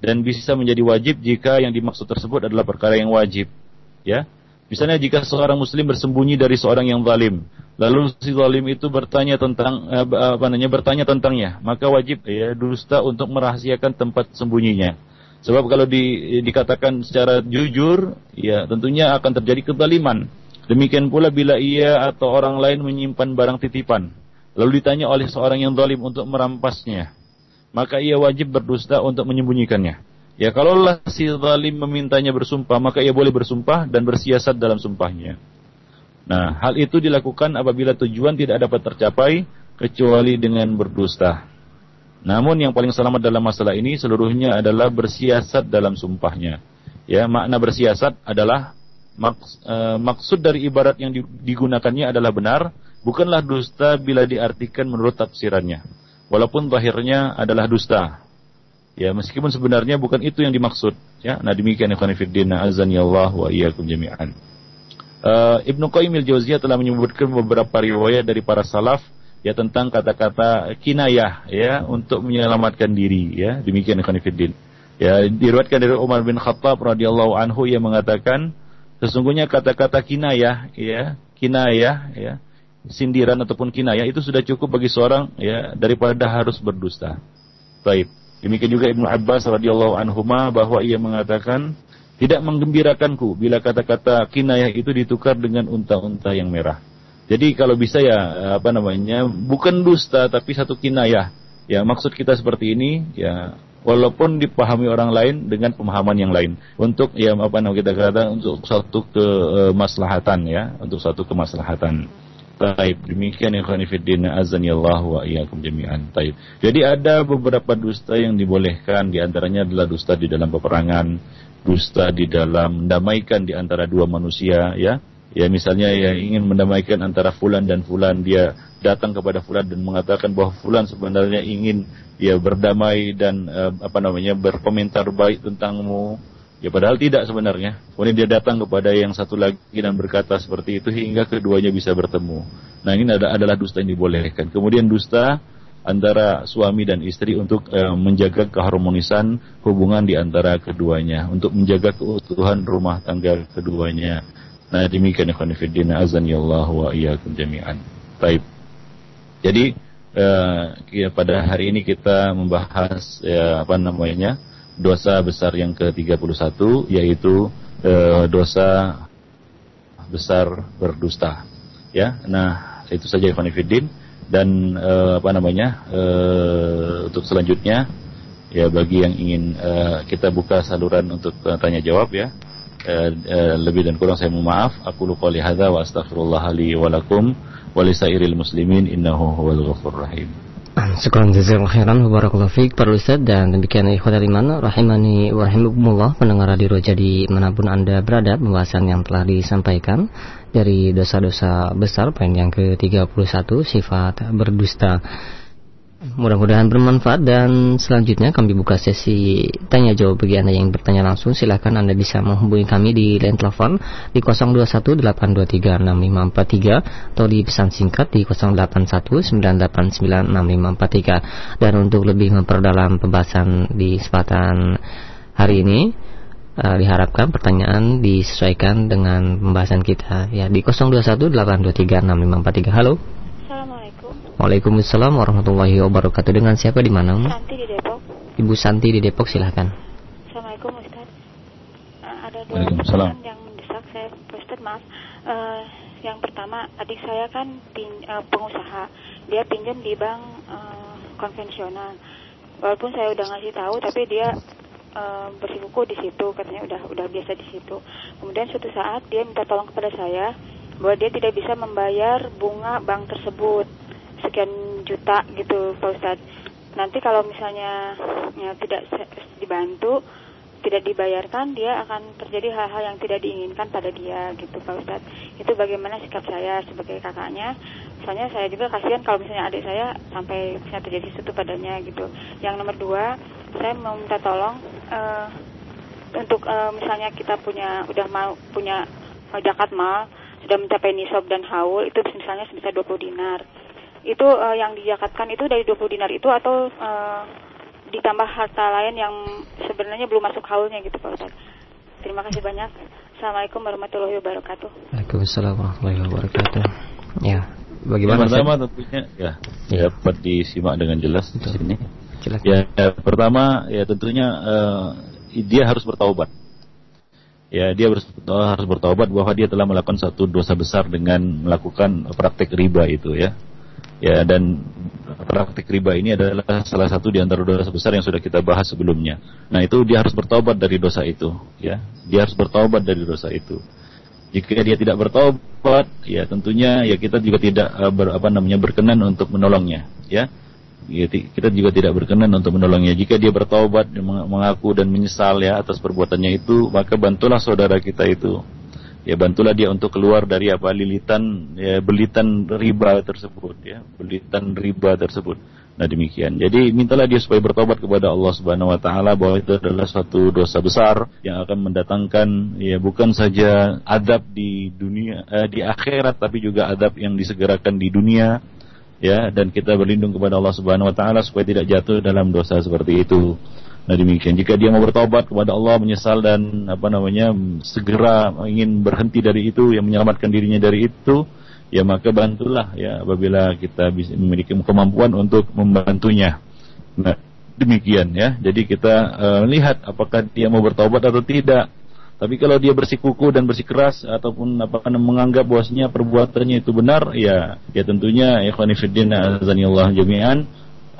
dan bisa menjadi wajib jika yang dimaksud tersebut adalah perkara yang wajib ya Misalnya jika seorang muslim bersembunyi dari seorang yang zalim, lalu si zalim itu bertanya tentang eh, apa namanya bertanya tentangnya, maka wajib ya dusta untuk merahasiakan tempat sembunyinya. Sebab kalau di, dikatakan secara jujur, ya tentunya akan terjadi kezaliman. Demikian pula bila ia atau orang lain menyimpan barang titipan, lalu ditanya oleh seorang yang zalim untuk merampasnya, maka ia wajib berdusta untuk menyembunyikannya. Ya kalaulah si zalim memintanya bersumpah, maka ia boleh bersumpah dan bersiasat dalam sumpahnya. Nah, hal itu dilakukan apabila tujuan tidak dapat tercapai kecuali dengan berdusta. Namun yang paling selamat dalam masalah ini seluruhnya adalah bersiasat dalam sumpahnya. Ya, makna bersiasat adalah maks, e, maksud dari ibarat yang digunakannya adalah benar, bukanlah dusta bila diartikan menurut tafsirannya. Walaupun zahirnya adalah dusta, Ya, meskipun sebenarnya bukan itu yang dimaksud. Ya, nah demikian ikhwan fillah azan ya Allah wa iyyakum jami'an. Uh, Ibnu Qayyim al-Jauziyah telah menyebutkan beberapa riwayat dari para salaf ya tentang kata-kata kinayah ya untuk menyelamatkan diri ya. Demikian fillah. Ya, diriwayatkan dari Umar bin Khattab radhiyallahu anhu yang mengatakan sesungguhnya kata-kata kinayah ya, kinayah ya, sindiran ataupun kinayah itu sudah cukup bagi seorang ya daripada harus berdusta. Baik. Demikian juga Ibnu Abbas radhiyallahu anhu bahwa ia mengatakan tidak menggembirakanku bila kata-kata kinayah itu ditukar dengan unta-unta yang merah. Jadi kalau bisa ya apa namanya bukan dusta tapi satu kinayah. Ya maksud kita seperti ini ya walaupun dipahami orang lain dengan pemahaman yang lain untuk ya apa namanya kita kata untuk satu kemaslahatan ya untuk satu kemaslahatan. Taib demikian yang khanifiddin azan ya Allah wa iyyakum jami'an. Taib. Jadi ada beberapa dusta yang dibolehkan di antaranya adalah dusta di dalam peperangan, dusta di dalam mendamaikan di antara dua manusia ya. Ya misalnya yang ingin mendamaikan antara fulan dan fulan dia datang kepada fulan dan mengatakan bahwa fulan sebenarnya ingin ya berdamai dan uh, apa namanya berkomentar baik tentangmu. Ya padahal tidak sebenarnya. Kemudian dia datang kepada yang satu lagi dan berkata seperti itu hingga keduanya bisa bertemu. Nah ini ada, adalah dusta yang dibolehkan. Kemudian dusta antara suami dan istri untuk uh, menjaga keharmonisan hubungan di antara keduanya. Untuk menjaga keutuhan rumah tangga keduanya nah demikian ikhwan fillah azan ya Allah wa iyyakum jami'an. Baik. Jadi eh, ya, pada hari ini kita membahas ya, apa namanya dosa besar yang ke-31 yaitu eh, dosa besar berdusta. Ya, nah itu saja Ikhwan dan eh, apa namanya eh, untuk selanjutnya ya bagi yang ingin eh, kita buka saluran untuk tanya jawab ya uh, uh, lebih dan kurang saya mohon maaf. Aku lupa hadza wa astaghfirullah li wa lakum walisairil muslimin. Innahu huwal ghafur rahim. Syukran jazakallahu khairan. Barakallahu fiik para ustaz dan demikian ikhwatal iman rahimani wa rahimakumullah. Pendengar radio Roja di mana pun Anda berada pembahasan yang telah disampaikan dari dosa-dosa besar poin yang ke-31 sifat berdusta Mudah-mudahan bermanfaat dan selanjutnya kami buka sesi tanya jawab bagi Anda yang bertanya langsung. Silahkan Anda bisa menghubungi kami di line telepon di 0218236543 atau di pesan singkat di 0819896543 dan untuk lebih memperdalam pembahasan di kesempatan hari ini uh, diharapkan pertanyaan disesuaikan dengan pembahasan kita. Ya di 0218236543 halo Waalaikumsalam warahmatullahi wabarakatuh. Dengan siapa di mana? Santi di Depok. Ibu Santi di Depok silahkan. Assalamualaikum Ustaz. Uh, ada dua pertanyaan yang mendesak saya Ustaz maaf. Uh, yang pertama adik saya kan pin, uh, pengusaha. Dia pinjam di bank uh, konvensional. Walaupun saya udah ngasih tahu tapi dia uh, bersikuku di situ katanya udah udah biasa di situ. Kemudian suatu saat dia minta tolong kepada saya bahwa dia tidak bisa membayar bunga bank tersebut sekian juta gitu Pak Ustadz. Nanti kalau misalnya ya, tidak dibantu, tidak dibayarkan, dia akan terjadi hal-hal yang tidak diinginkan pada dia gitu Pak Ustadz. Itu bagaimana sikap saya sebagai kakaknya. Soalnya saya juga kasihan kalau misalnya adik saya sampai bisa terjadi sesuatu padanya gitu. Yang nomor dua, saya mau minta tolong uh, untuk uh, misalnya kita punya udah mau punya zakat mal sudah mencapai nisab dan haul itu misalnya sebesar 20 dinar itu uh, yang dijakatkan itu dari 20 dinar itu atau uh, ditambah harta lain yang sebenarnya belum masuk haulnya gitu Pak Ustaz. Terima kasih banyak. Assalamualaikum warahmatullahi wabarakatuh. Waalaikumsalam warahmatullahi wabarakatuh. Ya, bagaimana? Pertama tentunya ya, ya dapat disimak dengan jelas di sini. Jelas. Ya, ya, pertama ya tentunya uh, dia harus bertaubat. Ya, dia harus, harus bertaubat bahwa dia telah melakukan satu dosa besar dengan melakukan praktek riba itu ya ya dan praktik riba ini adalah salah satu di antara dosa besar yang sudah kita bahas sebelumnya. Nah itu dia harus bertobat dari dosa itu, ya. Dia harus bertobat dari dosa itu. Jika dia tidak bertobat, ya tentunya ya kita juga tidak uh, ber, apa namanya berkenan untuk menolongnya, ya. ya. Kita juga tidak berkenan untuk menolongnya. Jika dia bertobat, mengaku dan menyesal ya atas perbuatannya itu, maka bantulah saudara kita itu ya bantulah dia untuk keluar dari apa lilitan ya, belitan riba tersebut ya belitan riba tersebut. Nah demikian. Jadi mintalah dia supaya bertobat kepada Allah Subhanahu wa taala bahwa itu adalah suatu dosa besar yang akan mendatangkan ya bukan saja adab di dunia eh, di akhirat tapi juga adab yang disegerakan di dunia ya. Dan kita berlindung kepada Allah Subhanahu wa taala supaya tidak jatuh dalam dosa seperti itu Nah demikian jika dia mau bertobat kepada Allah menyesal dan apa namanya segera ingin berhenti dari itu yang menyelamatkan dirinya dari itu ya maka bantulah ya apabila kita bisa memiliki kemampuan untuk membantunya. Nah demikian ya. Jadi kita uh, lihat apakah dia mau bertobat atau tidak. Tapi kalau dia bersikuku dan bersikeras ataupun apa menganggap bahwasanya perbuatannya itu benar, ya ya tentunya ikhwan azanillah jami'an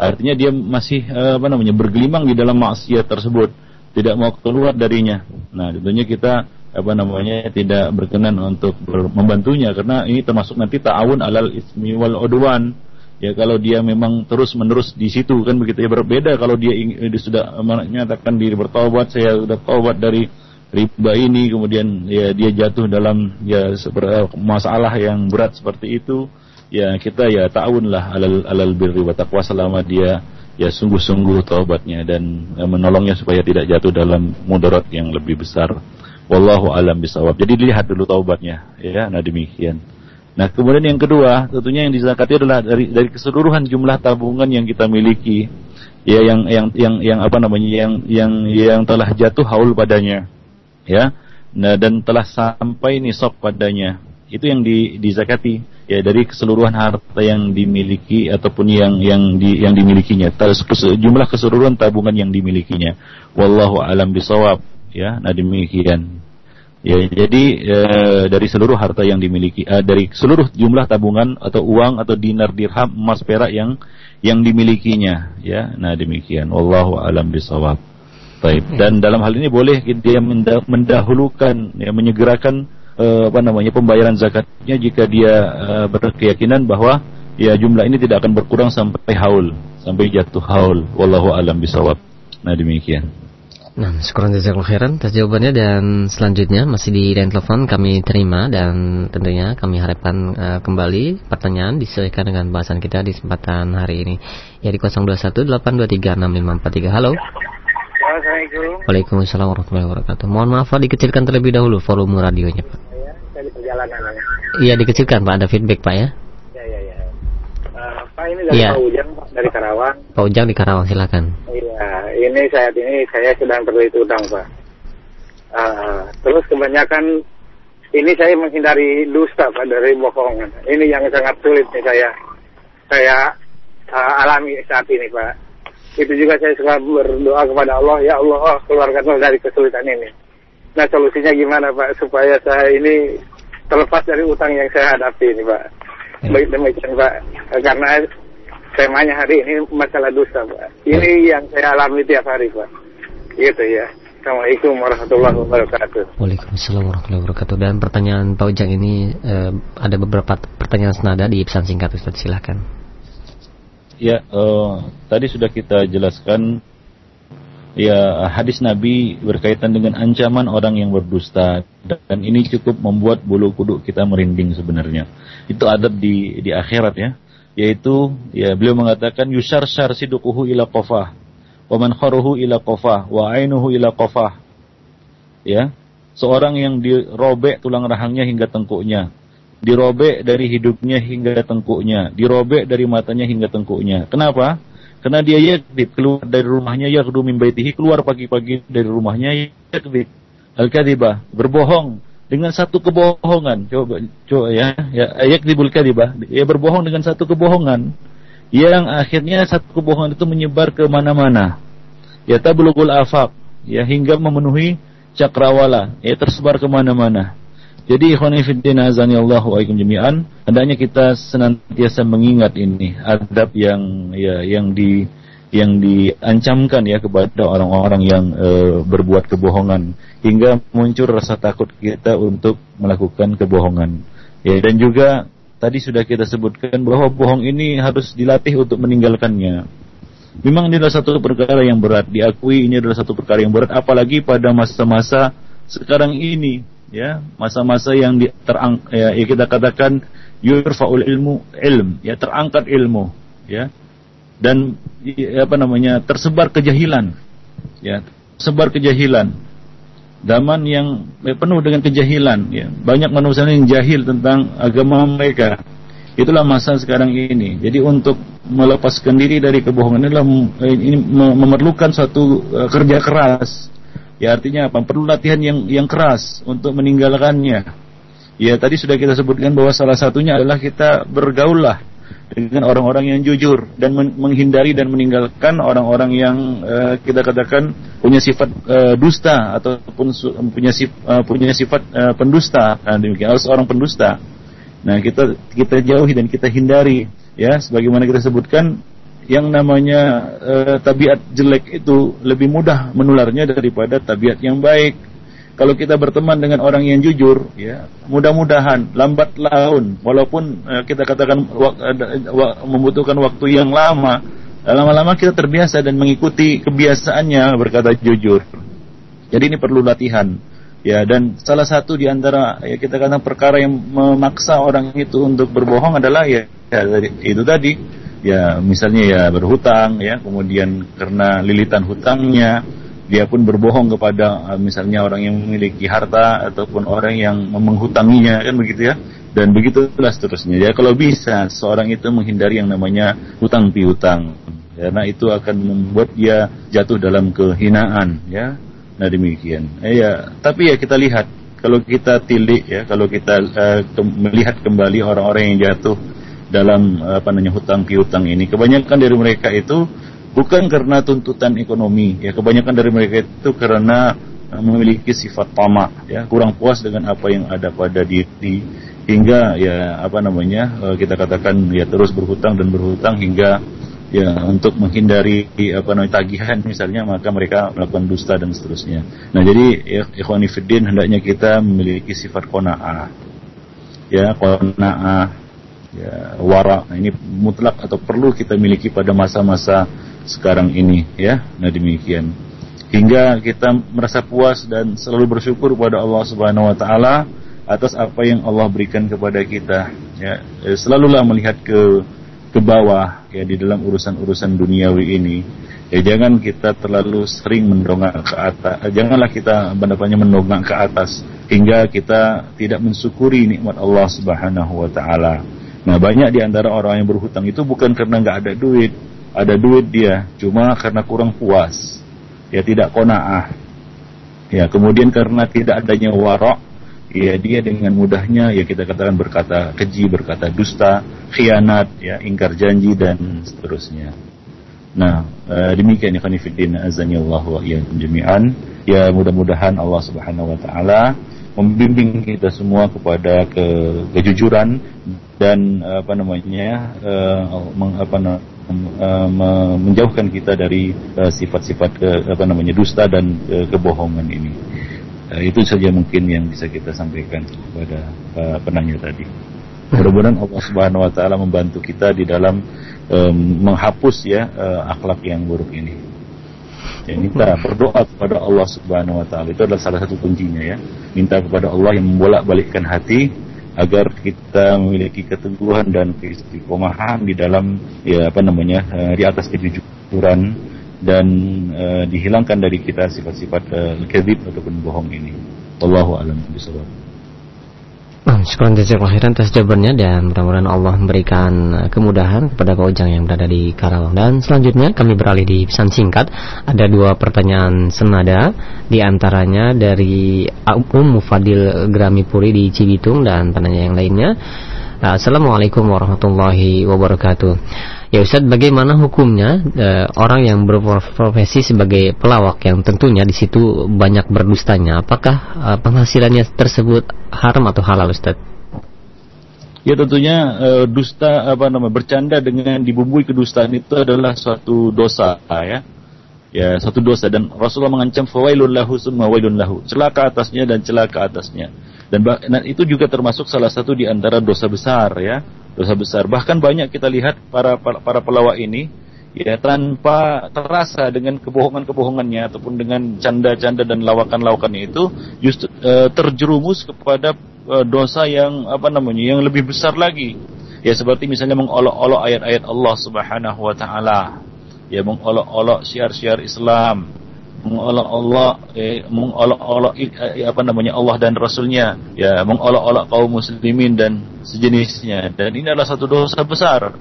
Artinya dia masih eh, apa namanya bergelimang di dalam maksiat tersebut, tidak mau keluar darinya. Nah, tentunya kita apa namanya tidak berkenan untuk membantunya karena ini termasuk nanti ta'awun alal ismi wal udwan. Ya kalau dia memang terus menerus di situ kan begitu ya berbeda kalau dia, dia sudah menyatakan diri bertobat saya sudah taubat dari riba ini kemudian ya dia jatuh dalam ya masalah yang berat seperti itu ya kita ya ta'awun lah alal, alal birri wa taqwa selama dia ya sungguh-sungguh taubatnya dan ya, menolongnya supaya tidak jatuh dalam mudarat yang lebih besar. Wallahu alam bisawab. Jadi dilihat dulu taubatnya ya. Nah demikian. Nah kemudian yang kedua tentunya yang dizakati adalah dari dari keseluruhan jumlah tabungan yang kita miliki ya yang yang yang yang apa namanya yang yang yang telah jatuh haul padanya ya. Nah dan telah sampai nisab padanya itu yang di, dizakati. Ya dari keseluruhan harta yang dimiliki ataupun yang yang di yang dimilikinya. Jumlah keseluruhan tabungan yang dimilikinya. Wallahu alam bisawab ya nah demikian. Ya jadi e, dari seluruh harta yang dimiliki e, dari seluruh jumlah tabungan atau uang atau dinar dirham emas perak yang yang dimilikinya. Ya nah demikian. Wallahu alam bisawab baik. Dan dalam hal ini boleh dia mendahulukan ya menyegerakan apa namanya pembayaran zakatnya jika dia uh, berkeyakinan bahwa ya jumlah ini tidak akan berkurang sampai haul, sampai jatuh haul. Wallahu alam bisawab. Nah demikian. Nah, syukuran jazakallahu khairan atas jawabannya dan selanjutnya masih di line telepon kami terima dan tentunya kami harapkan uh, kembali pertanyaan disesuaikan dengan bahasan kita di kesempatan hari ini. Ya di 0218236543. Halo. Assalamualaikum. Waalaikumsalam warahmatullahi wabarakatuh. Mohon maaf Pak dikecilkan terlebih dahulu volume radionya Pak di perjalanan. Iya dikecilkan Pak, ada feedback Pak ya. Ya ya ya. Uh, Pak ini dari ya. Pak Ujang dari Karawang. Pak Ujang di Karawang silakan. Iya, ini saat ini saya sedang terlilit utang Pak. Uh, terus kebanyakan ini saya menghindari dusta Pak dari bohong. Ini yang sangat sulit nih saya saya uh, alami saat ini Pak. Itu juga saya suka berdoa kepada Allah, ya Allah keluarkan dari kesulitan ini. Nah solusinya gimana Pak supaya saya ini terlepas dari utang yang saya hadapi ini Pak. Ya. Baik demikian Pak. Karena temanya hari ini masalah dosa Pak. Ini ya. yang saya alami tiap hari Pak. Gitu ya. Assalamualaikum warahmatullahi wabarakatuh. Waalaikumsalam warahmatullahi wabarakatuh. Dan pertanyaan Pak Ujang ini eh, ada beberapa pertanyaan senada di pesan singkat Ustaz silahkan. Ya, uh, tadi sudah kita jelaskan ya hadis Nabi berkaitan dengan ancaman orang yang berdusta dan ini cukup membuat bulu kuduk kita merinding sebenarnya. Itu adab di di akhirat ya, yaitu ya beliau mengatakan yusar syar sidukuhu ila qafah wa man kharuhu ila qafah wa ainuhu ila qafah. Ya, seorang yang dirobek tulang rahangnya hingga tengkuknya, dirobek dari hidupnya hingga tengkuknya, dirobek dari matanya hingga tengkuknya. Kenapa? Karena dia yakdib keluar dari rumahnya yaghdu min baitihi keluar pagi-pagi dari rumahnya yakdib. Al-kadhibah berbohong dengan satu kebohongan. Coba coba ya, ya yakdibul kadhibah. Dia berbohong dengan satu kebohongan yang akhirnya satu kebohongan itu menyebar ke mana-mana. Ya tablugul afaq ya hingga memenuhi cakrawala, ya tersebar ke mana-mana. Jadi ikhwanifiddin azani Allah wa jami'an, hendaknya kita senantiasa mengingat ini adab yang ya yang di yang diancamkan ya kepada orang-orang yang e, berbuat kebohongan hingga muncul rasa takut kita untuk melakukan kebohongan. Ya dan juga tadi sudah kita sebutkan bahwa bohong ini harus dilatih untuk meninggalkannya. Memang ini adalah satu perkara yang berat, diakui ini adalah satu perkara yang berat apalagi pada masa-masa sekarang ini ya masa-masa yang di, terang ya, kita katakan yurfaul ilmu ilm. Ya terangkat ilmu ya. Dan ya, apa namanya tersebar kejahilan. Ya sebar kejahilan. Zaman yang ya, penuh dengan kejahilan ya. Banyak manusia yang jahil tentang agama mereka. Itulah masa sekarang ini. Jadi untuk melepaskan diri dari kebohongan adalah ini memerlukan suatu uh, kerja keras. Ya artinya apa? Perlu latihan yang yang keras untuk meninggalkannya. Ya tadi sudah kita sebutkan bahwa salah satunya adalah kita bergaullah dengan orang-orang yang jujur dan menghindari dan meninggalkan orang-orang yang uh, kita katakan punya sifat uh, dusta ataupun punya sif, uh, punya sifat uh, pendusta nah, demikian harus orang pendusta nah kita kita jauhi dan kita hindari ya sebagaimana kita sebutkan yang namanya uh, tabiat jelek itu lebih mudah menularnya daripada tabiat yang baik kalau kita berteman dengan orang yang jujur, ya mudah-mudahan lambat laun, walaupun uh, kita katakan wak, uh, membutuhkan waktu yang lama, lama-lama kita terbiasa dan mengikuti kebiasaannya berkata jujur. Jadi ini perlu latihan. Ya dan salah satu di antara ya kita katakan perkara yang memaksa orang itu untuk berbohong adalah ya, ya itu tadi ya misalnya ya berhutang ya. Kemudian karena lilitan hutangnya dia pun berbohong kepada uh, misalnya orang yang memiliki harta ataupun orang yang menghutanginya kan begitu ya. Dan begitulah seterusnya. Ya kalau bisa seorang itu menghindari yang namanya hutang piutang karena itu akan membuat dia jatuh dalam kehinaan ya. Nah demikian. Eh, ya tapi ya kita lihat. Kalau kita tilik ya kalau kita uh, ke melihat kembali orang-orang yang jatuh dalam apa namanya hutang piutang ini. Kebanyakan dari mereka itu bukan karena tuntutan ekonomi. Ya kebanyakan dari mereka itu karena uh, memiliki sifat tamak ya. Kurang puas dengan apa yang ada pada diri. Hingga ya apa namanya uh, kita katakan ya terus berhutang dan berhutang hingga ya untuk menghindari apa namanya tagihan misalnya maka mereka melakukan dusta dan seterusnya. Nah jadi ya, ikhwani fiddin hendaknya kita memiliki sifat qanaah. Ya qanaah ya wara. Nah, ini mutlak atau perlu kita miliki pada masa-masa sekarang ini ya. Nah demikian. Hingga kita merasa puas dan selalu bersyukur kepada Allah Subhanahu wa taala atas apa yang Allah berikan kepada kita ya. Eh, selalulah melihat ke ke bawah ya di dalam urusan-urusan duniawi ini. Ya jangan kita terlalu sering mendongak ke atas. Eh, janganlah kita pendapatnya mendongak ke atas hingga kita tidak mensyukuri nikmat Allah Subhanahu wa taala. Nah, banyak di antara orang yang berhutang itu bukan karena nggak ada duit, ada duit dia, cuma karena kurang puas, ya tidak konaah. Ya, kemudian karena tidak adanya warok, ya dia dengan mudahnya ya kita katakan berkata keji, berkata dusta, khianat, ya ingkar janji dan seterusnya. Nah, uh, demikian ya kanifidin azani Allah wa jami'an. Ya mudah-mudahan Allah Subhanahu wa taala membimbing kita semua kepada ke, kejujuran dan apa namanya uh, meng, apa uh, menjauhkan kita dari uh, sifat-sifat uh, apa namanya dusta dan uh, kebohongan ini. Uh, itu saja mungkin yang bisa kita sampaikan kepada uh, penanya tadi. Mudah-mudahan Allah Subhanahu wa taala membantu kita di dalam um, menghapus ya uh, akhlak yang buruk ini. Ya, minta berdoa kepada Allah Subhanahu wa taala itu adalah salah satu kuncinya ya. Minta kepada Allah yang membolak-balikkan hati agar kita memiliki keteguhan dan keistiqomahan di dalam ya apa namanya uh, di atas kejujuran dan uh, dihilangkan dari kita sifat-sifat uh, ataupun bohong ini. Wallahu a'lam bishawab. Syukur jazak akhiran atas jawabannya dan mudah-mudahan Allah memberikan kemudahan kepada Kak Ujang yang berada di Karawang. Dan selanjutnya kami beralih di pesan singkat. Ada dua pertanyaan senada di antaranya dari Ummu Fadil Gramipuri di Cibitung dan penanya yang lainnya. Assalamualaikum warahmatullahi wabarakatuh. Ya Ustaz, bagaimana hukumnya e, orang yang berprofesi sebagai pelawak yang tentunya di situ banyak berdustanya? Apakah e, penghasilannya tersebut haram atau halal Ustaz? Ya tentunya e, dusta apa namanya bercanda dengan dibumbui kedustaan itu adalah suatu dosa ya. Ya, satu dosa dan Rasulullah mengancam fawailun lahu summa wailun lahu. Celaka atasnya dan celaka atasnya. Dan, dan itu juga termasuk salah satu di antara dosa besar ya dosa besar. Bahkan banyak kita lihat para para pelawak ini ya tanpa terasa dengan kebohongan-kebohongannya ataupun dengan canda-canda dan lawakan-lawakannya itu justru e, terjerumus kepada e, dosa yang apa namanya yang lebih besar lagi. Ya seperti misalnya mengolok-olok ayat-ayat Allah Subhanahu wa taala. Ya mengolok-olok syiar-syiar Islam. Mengolok-olok eh, mengolok-olok eh, apa namanya Allah dan Rasulnya. Ya mengolok-olok kaum muslimin dan sejenisnya. Dan ini adalah satu dosa besar.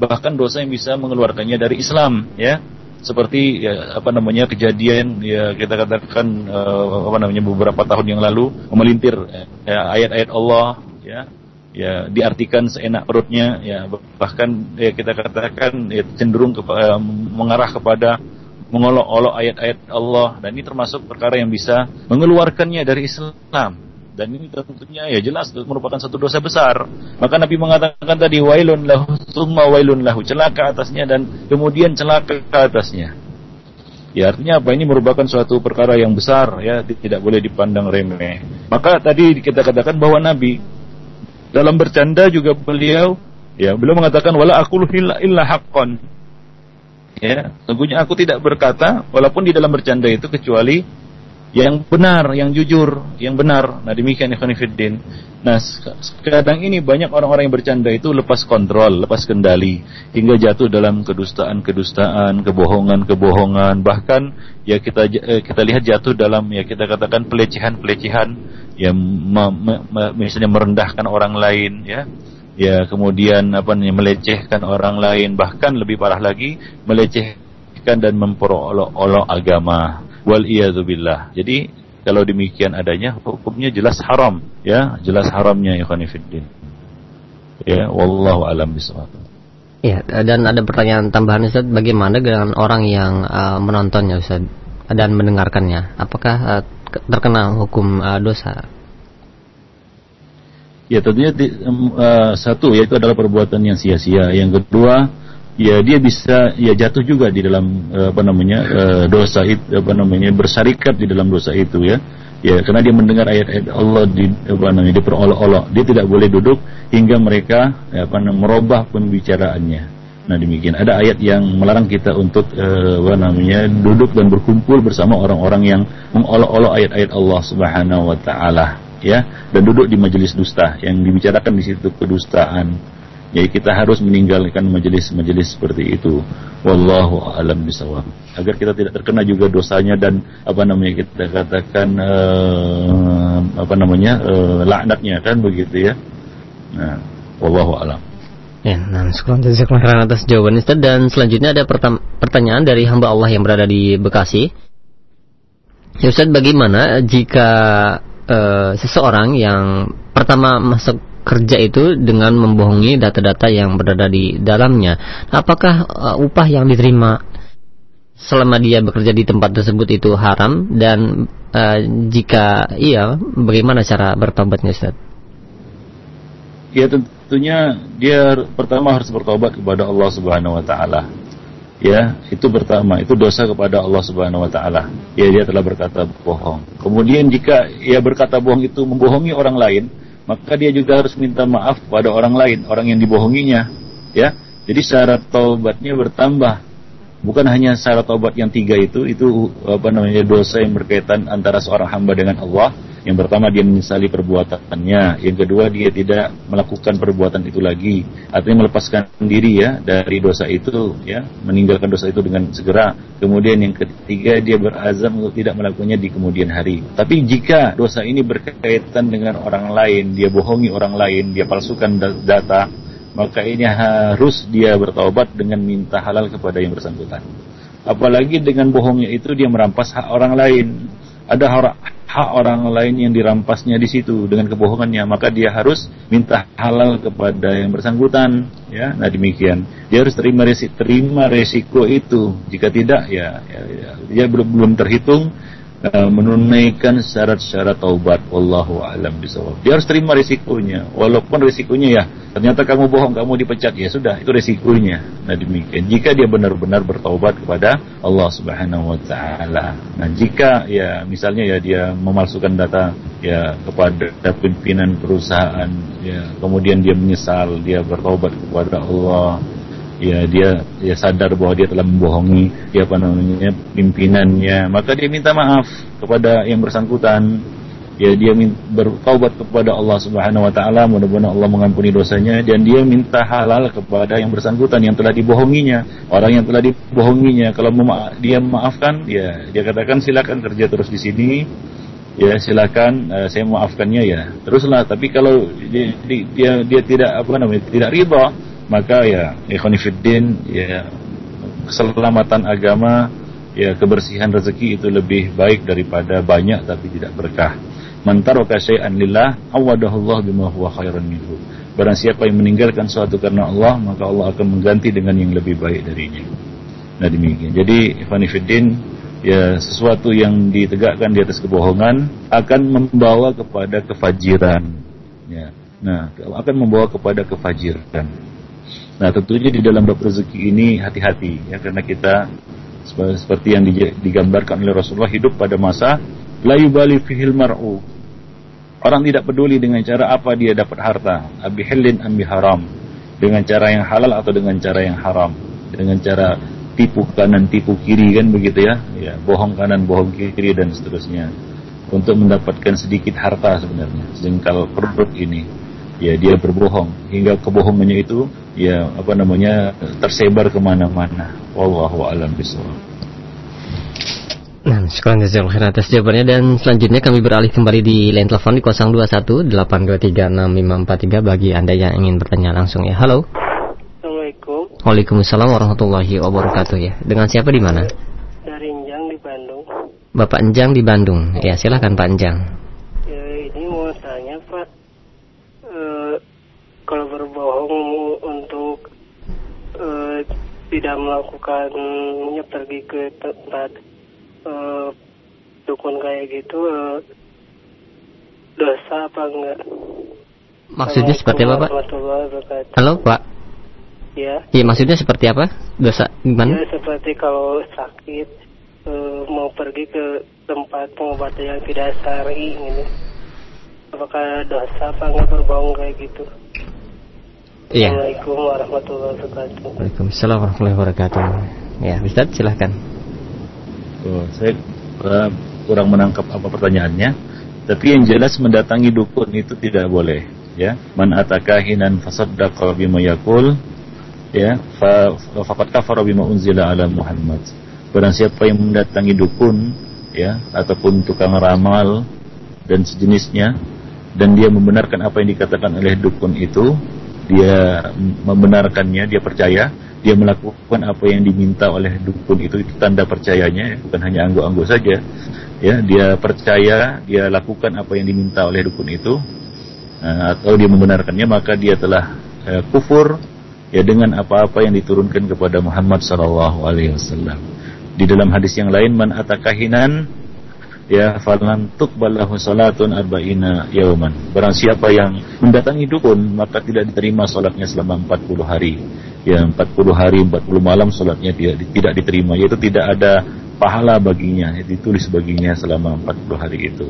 Bahkan dosa yang bisa mengeluarkannya dari Islam ya. Seperti ya, apa namanya kejadian ya kita katakan uh, apa namanya beberapa tahun yang lalu memelintir ya, ayat-ayat Allah ya ya diartikan seenak perutnya ya bahkan ya, kita katakan ya, cenderung ke, uh, mengarah kepada mengolok-olok ayat-ayat Allah dan ini termasuk perkara yang bisa mengeluarkannya dari Islam dan ini tentunya ya jelas merupakan satu dosa besar. Maka Nabi mengatakan tadi wailun lahu summa wailun lahu celaka atasnya dan kemudian celaka atasnya. Ya artinya apa ini merupakan suatu perkara yang besar ya tidak boleh dipandang remeh. Maka tadi kita katakan bahwa Nabi dalam bercanda juga beliau ya beliau mengatakan wala aku illa, illa haqqan. Ya, sungguhnya aku tidak berkata walaupun di dalam bercanda itu kecuali yang benar, yang jujur, yang benar. Nah demikian ikhwan fiddin. Nah kadang ini banyak orang-orang yang bercanda itu lepas kontrol, lepas kendali, hingga jatuh dalam kedustaan-kedustaan, kebohongan-kebohongan, bahkan ya kita eh, kita lihat jatuh dalam ya kita katakan pelecehan-pelecehan, yang misalnya merendahkan orang lain, ya, ya kemudian apa namanya melecehkan orang lain, bahkan lebih parah lagi melecehkan dan memperolok-olok agama wal billah. Jadi kalau demikian adanya hukumnya jelas haram ya, jelas haramnya ya fiddin. Ya, wallahu alam bisawab. Ya, dan ada pertanyaan tambahan Ustaz, bagaimana dengan orang yang uh, menontonnya Ustaz dan mendengarkannya? Apakah uh, terkena hukum uh, dosa? Ya tentunya uh, satu yaitu adalah perbuatan yang sia-sia. Yang kedua ya dia bisa ya jatuh juga di dalam eh, apa namanya uh, dosa itu apa namanya bersarikat di dalam dosa itu ya. Ya karena dia mendengar ayat-ayat Allah di apa namanya diperolok-olok. Dia tidak boleh duduk hingga mereka ya, apa namanya merubah pembicaraannya. Nah demikian. Ada ayat yang melarang kita untuk uh, apa namanya duduk dan berkumpul bersama orang-orang yang mengolok-olok ayat-ayat Allah Subhanahu wa taala ya. Dan duduk di majelis dusta yang dibicarakan di situ kedustaan jadi kita harus meninggalkan majelis-majelis seperti itu. Wallahu a'lam bishawab. Agar kita tidak terkena juga dosanya dan apa namanya kita katakan uh, apa namanya uh, laknatnya kan begitu ya. Nah, wallahu a'lam. Ya, nah, jazakallahu atas jawaban Ustaz dan selanjutnya ada pertanyaan dari hamba Allah yang berada di Bekasi. Ya Ustaz, bagaimana jika uh, seseorang yang pertama masuk kerja itu dengan membohongi data-data yang berada di dalamnya. Apakah uh, upah yang diterima selama dia bekerja di tempat tersebut itu haram dan uh, jika iya bagaimana cara bertobatnya Ustaz? Ya tentunya dia pertama harus bertobat kepada Allah Subhanahu wa taala. Ya, itu pertama, itu dosa kepada Allah Subhanahu wa taala. Ya dia telah berkata bohong. Kemudian jika ia berkata bohong itu membohongi orang lain, maka dia juga harus minta maaf pada orang lain, orang yang dibohonginya. Ya, jadi syarat taubatnya bertambah. Bukan hanya syarat taubat yang tiga itu, itu apa namanya dosa yang berkaitan antara seorang hamba dengan Allah. Yang pertama dia menyesali perbuatannya, yang kedua dia tidak melakukan perbuatan itu lagi, artinya melepaskan diri ya dari dosa itu, ya meninggalkan dosa itu dengan segera. Kemudian yang ketiga dia berazam untuk tidak melakukannya di kemudian hari. Tapi jika dosa ini berkaitan dengan orang lain, dia bohongi orang lain, dia palsukan data, maka ini harus dia bertaubat dengan minta halal kepada yang bersangkutan. Apalagi dengan bohongnya itu dia merampas hak orang lain. Ada hak orang lain yang dirampasnya di situ dengan kebohongannya, maka dia harus minta halal kepada yang bersangkutan. Ya, nah demikian. Dia harus terima resiko, terima resiko itu. Jika tidak, ya, ya, ya dia belum belum terhitung menunaikan syarat-syarat taubat wallahu alam bisawab. Dia harus terima risikonya. Walaupun risikonya ya ternyata kamu bohong, kamu dipecat ya sudah itu risikonya. Nah demikian. Jika dia benar-benar bertaubat kepada Allah Subhanahu wa taala. Nah jika ya misalnya ya dia memalsukan data ya kepada pimpinan perusahaan ya kemudian dia menyesal, dia bertaubat kepada Allah ya dia ya sadar bahwa dia telah membohongi ya apa namanya pimpinannya. Maka dia minta maaf kepada yang bersangkutan. Ya dia bertaubat kepada Allah Subhanahu wa taala. Mudah-mudahan Allah mengampuni dosanya. Dan dia minta halal kepada yang bersangkutan yang telah dibohonginya. Orang yang telah dibohonginya. Kalau dia memaafkan ya dia katakan silakan kerja terus di sini. Ya silakan uh, saya memaafkannya ya. Teruslah. Tapi kalau dia dia, dia tidak apa namanya tidak riba maka ya ikhwanifiddin ya keselamatan agama ya kebersihan rezeki itu lebih baik daripada banyak tapi tidak berkah Man taraka syai'an lillah awadahullah bima huwa khairan minhu. Barang siapa yang meninggalkan sesuatu karena Allah, maka Allah akan mengganti dengan yang lebih baik darinya. Nah demikian. Jadi Ifanifiddin ya sesuatu yang ditegakkan di atas kebohongan akan membawa kepada kefajiran. Ya. Nah, akan membawa kepada kefajiran. Nah, tentunya di dalam bab rezeki ini hati-hati ya karena kita seperti yang digambarkan oleh Rasulullah hidup pada masa La yubali fihil mar'u. Orang tidak peduli dengan cara apa dia dapat harta. Abi hilin ambi haram. Dengan cara yang halal atau dengan cara yang haram. Dengan cara tipu kanan, tipu kiri kan begitu ya. ya bohong kanan, bohong kiri dan seterusnya. Untuk mendapatkan sedikit harta sebenarnya. Sejengkal perut ini. Ya dia berbohong. Hingga kebohongannya itu ya apa namanya tersebar ke mana-mana. Wallahu alam bisawab. Nah, sekarang jazakallahu khairan atas jawabannya dan selanjutnya kami beralih kembali di line telepon di 021 8236543 bagi Anda yang ingin bertanya langsung ya. Halo. Assalamualaikum. Waalaikumsalam warahmatullahi wabarakatuh ya. Dengan siapa di mana? Dari Enjang di Bandung. Bapak Enjang di Bandung. Ya, silakan Pak Enjang. Ya, ini mau tanya Pak, e, kalau berbohong untuk e, tidak melakukannya pergi ke tempat uh, dukun kayak gitu uh, dosa apa enggak? Maksudnya seperti apa Pak? Halo Pak. Ya. Iya maksudnya seperti apa? Dosa gimana? Ya seperti kalau sakit uh, mau pergi ke tempat pengobatan yang tidak syar'i ini. Apakah dosa apa enggak berbohong kayak gitu? Iya. Assalamualaikum warahmatullahi wabarakatuh. Waalaikumsalam warahmatullahi wabarakatuh. Ya, Ustaz silahkan. Oh, saya uh, kurang menangkap apa pertanyaannya. Tapi yang jelas mendatangi dukun itu tidak boleh. Ya, man atakahinan fasaddaqa bima yaqul ya fa faqad kafara bima unzila ala Muhammad. Barang siapa yang mendatangi dukun ya ataupun tukang ramal dan sejenisnya dan dia membenarkan apa yang dikatakan oleh dukun itu, dia membenarkannya, dia percaya, dia melakukan apa yang diminta oleh dukun itu itu tanda percayanya ya, bukan hanya angguk-angguk saja. Ya dia percaya dia lakukan apa yang diminta oleh dukun itu uh, atau dia membenarkannya maka dia telah uh, kufur ya dengan apa-apa yang diturunkan kepada Muhammad sallallahu alaihi wasallam. Di dalam hadis yang lain man atakahinan ya falan tuqbalahu salatun arba'ina yauman barang siapa yang mendatangi dukun maka tidak diterima salatnya selama 40 hari. Ya 40 hari 40 malam sholatnya tidak tidak diterima. Yaitu tidak ada pahala baginya ditulis baginya selama 40 hari itu.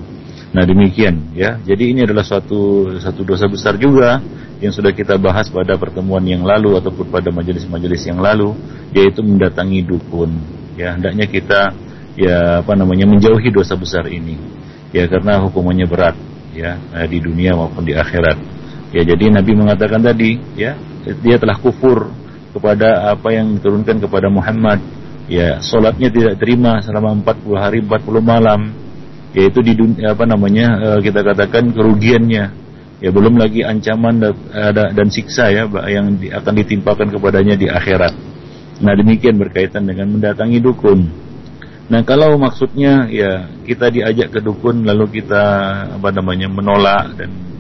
Nah demikian ya. Jadi ini adalah suatu satu dosa besar juga yang sudah kita bahas pada pertemuan yang lalu ataupun pada majelis-majelis yang lalu yaitu mendatangi dukun. Ya hendaknya kita ya apa namanya menjauhi dosa besar ini. Ya karena hukumannya berat ya di dunia maupun di akhirat. Ya jadi Nabi mengatakan tadi ya dia telah kufur kepada apa yang diturunkan kepada Muhammad. Ya solatnya tidak terima selama 40 hari 40 malam. Yaitu di dunia apa namanya eh, kita katakan kerugiannya. Ya belum lagi ancaman dan, dan siksa ya yang akan ditimpakan kepadanya di akhirat. Nah demikian berkaitan dengan mendatangi dukun nah kalau maksudnya ya kita diajak ke dukun lalu kita apa namanya menolak dan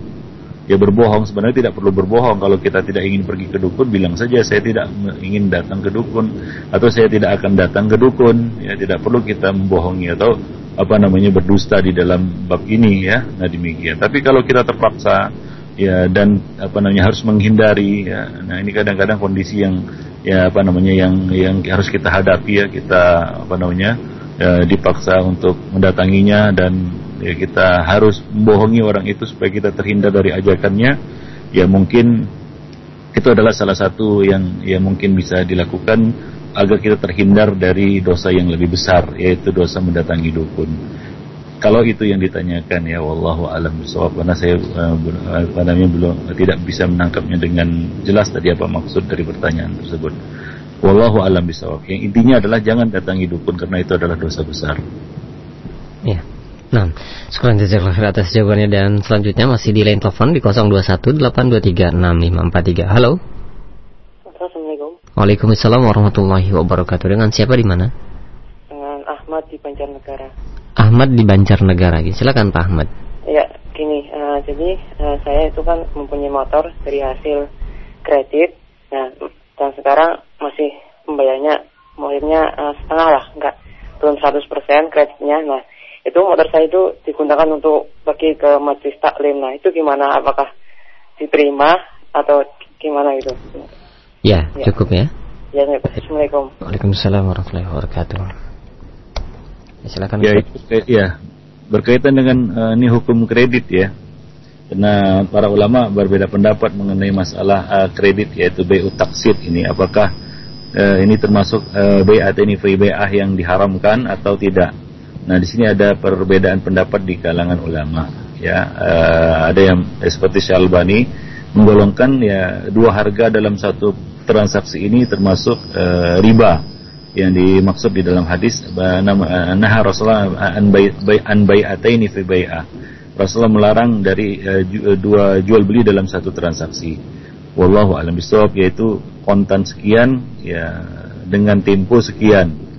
ya berbohong. Sebenarnya tidak perlu berbohong. Kalau kita tidak ingin pergi ke dukun bilang saja saya tidak ingin datang ke dukun atau saya tidak akan datang ke dukun. Ya tidak perlu kita membohongi atau apa namanya berdusta di dalam bab ini ya. Nah demikian. Tapi kalau kita terpaksa ya dan apa namanya harus menghindari ya. Nah ini kadang-kadang kondisi yang ya apa namanya yang yang harus kita hadapi ya kita apa namanya ya, dipaksa untuk mendatanginya dan ya kita harus membohongi orang itu supaya kita terhindar dari ajakannya. Ya mungkin itu adalah salah satu yang ya mungkin bisa dilakukan agar kita terhindar dari dosa yang lebih besar yaitu dosa mendatangi dukun kalau itu yang ditanyakan ya wallahu alam bisawab karena saya uh, namanya belum tidak bisa menangkapnya dengan jelas tadi apa maksud dari pertanyaan tersebut. Wallahu alam bisawab. Yang intinya adalah jangan datangi dukun karena itu adalah dosa besar. Ya. Nah, sekarang jazakallah khair atas jawabannya dan selanjutnya masih di line telepon di 0218236543. Halo. Assalamualaikum. Waalaikumsalam warahmatullahi wabarakatuh. Dengan siapa di mana? Dengan Ahmad di Banjarnegara. Ahmad di Banjarnegara. Silakan Pak Ahmad. Ya, gini, uh, jadi uh, saya itu kan mempunyai motor dari hasil kredit. Nah, dan sekarang masih pembayarnya mungkinnya uh, setengah lah, enggak belum 100% kreditnya. Nah, itu motor saya itu digunakan untuk pergi ke majelis taklim. Nah, itu gimana? Apakah diterima atau gimana itu? Ya, ya. cukup ya. Ya, Assalamualaikum. Waalaikumsalam warahmatullahi wabarakatuh. Ya, silakan. Ya, itu, ya, berkaitan dengan uh, ini hukum kredit ya. Karena para ulama berbeda pendapat mengenai masalah uh, kredit yaitu BU taksid ini apakah uh, ini termasuk uh, bayat ini free bayah yang diharamkan atau tidak. Nah, di sini ada perbedaan pendapat di kalangan ulama. Ya, uh, ada yang eh, seperti Syalbani menggolongkan ya dua harga dalam satu transaksi ini termasuk uh, riba yang dimaksud di dalam hadis nah Rasulullah an bayataini fi bai'ah. Rasulullah melarang dari uh, dua jual beli dalam satu transaksi. Wallahu alam bisawab yaitu kontan sekian ya dengan tempo sekian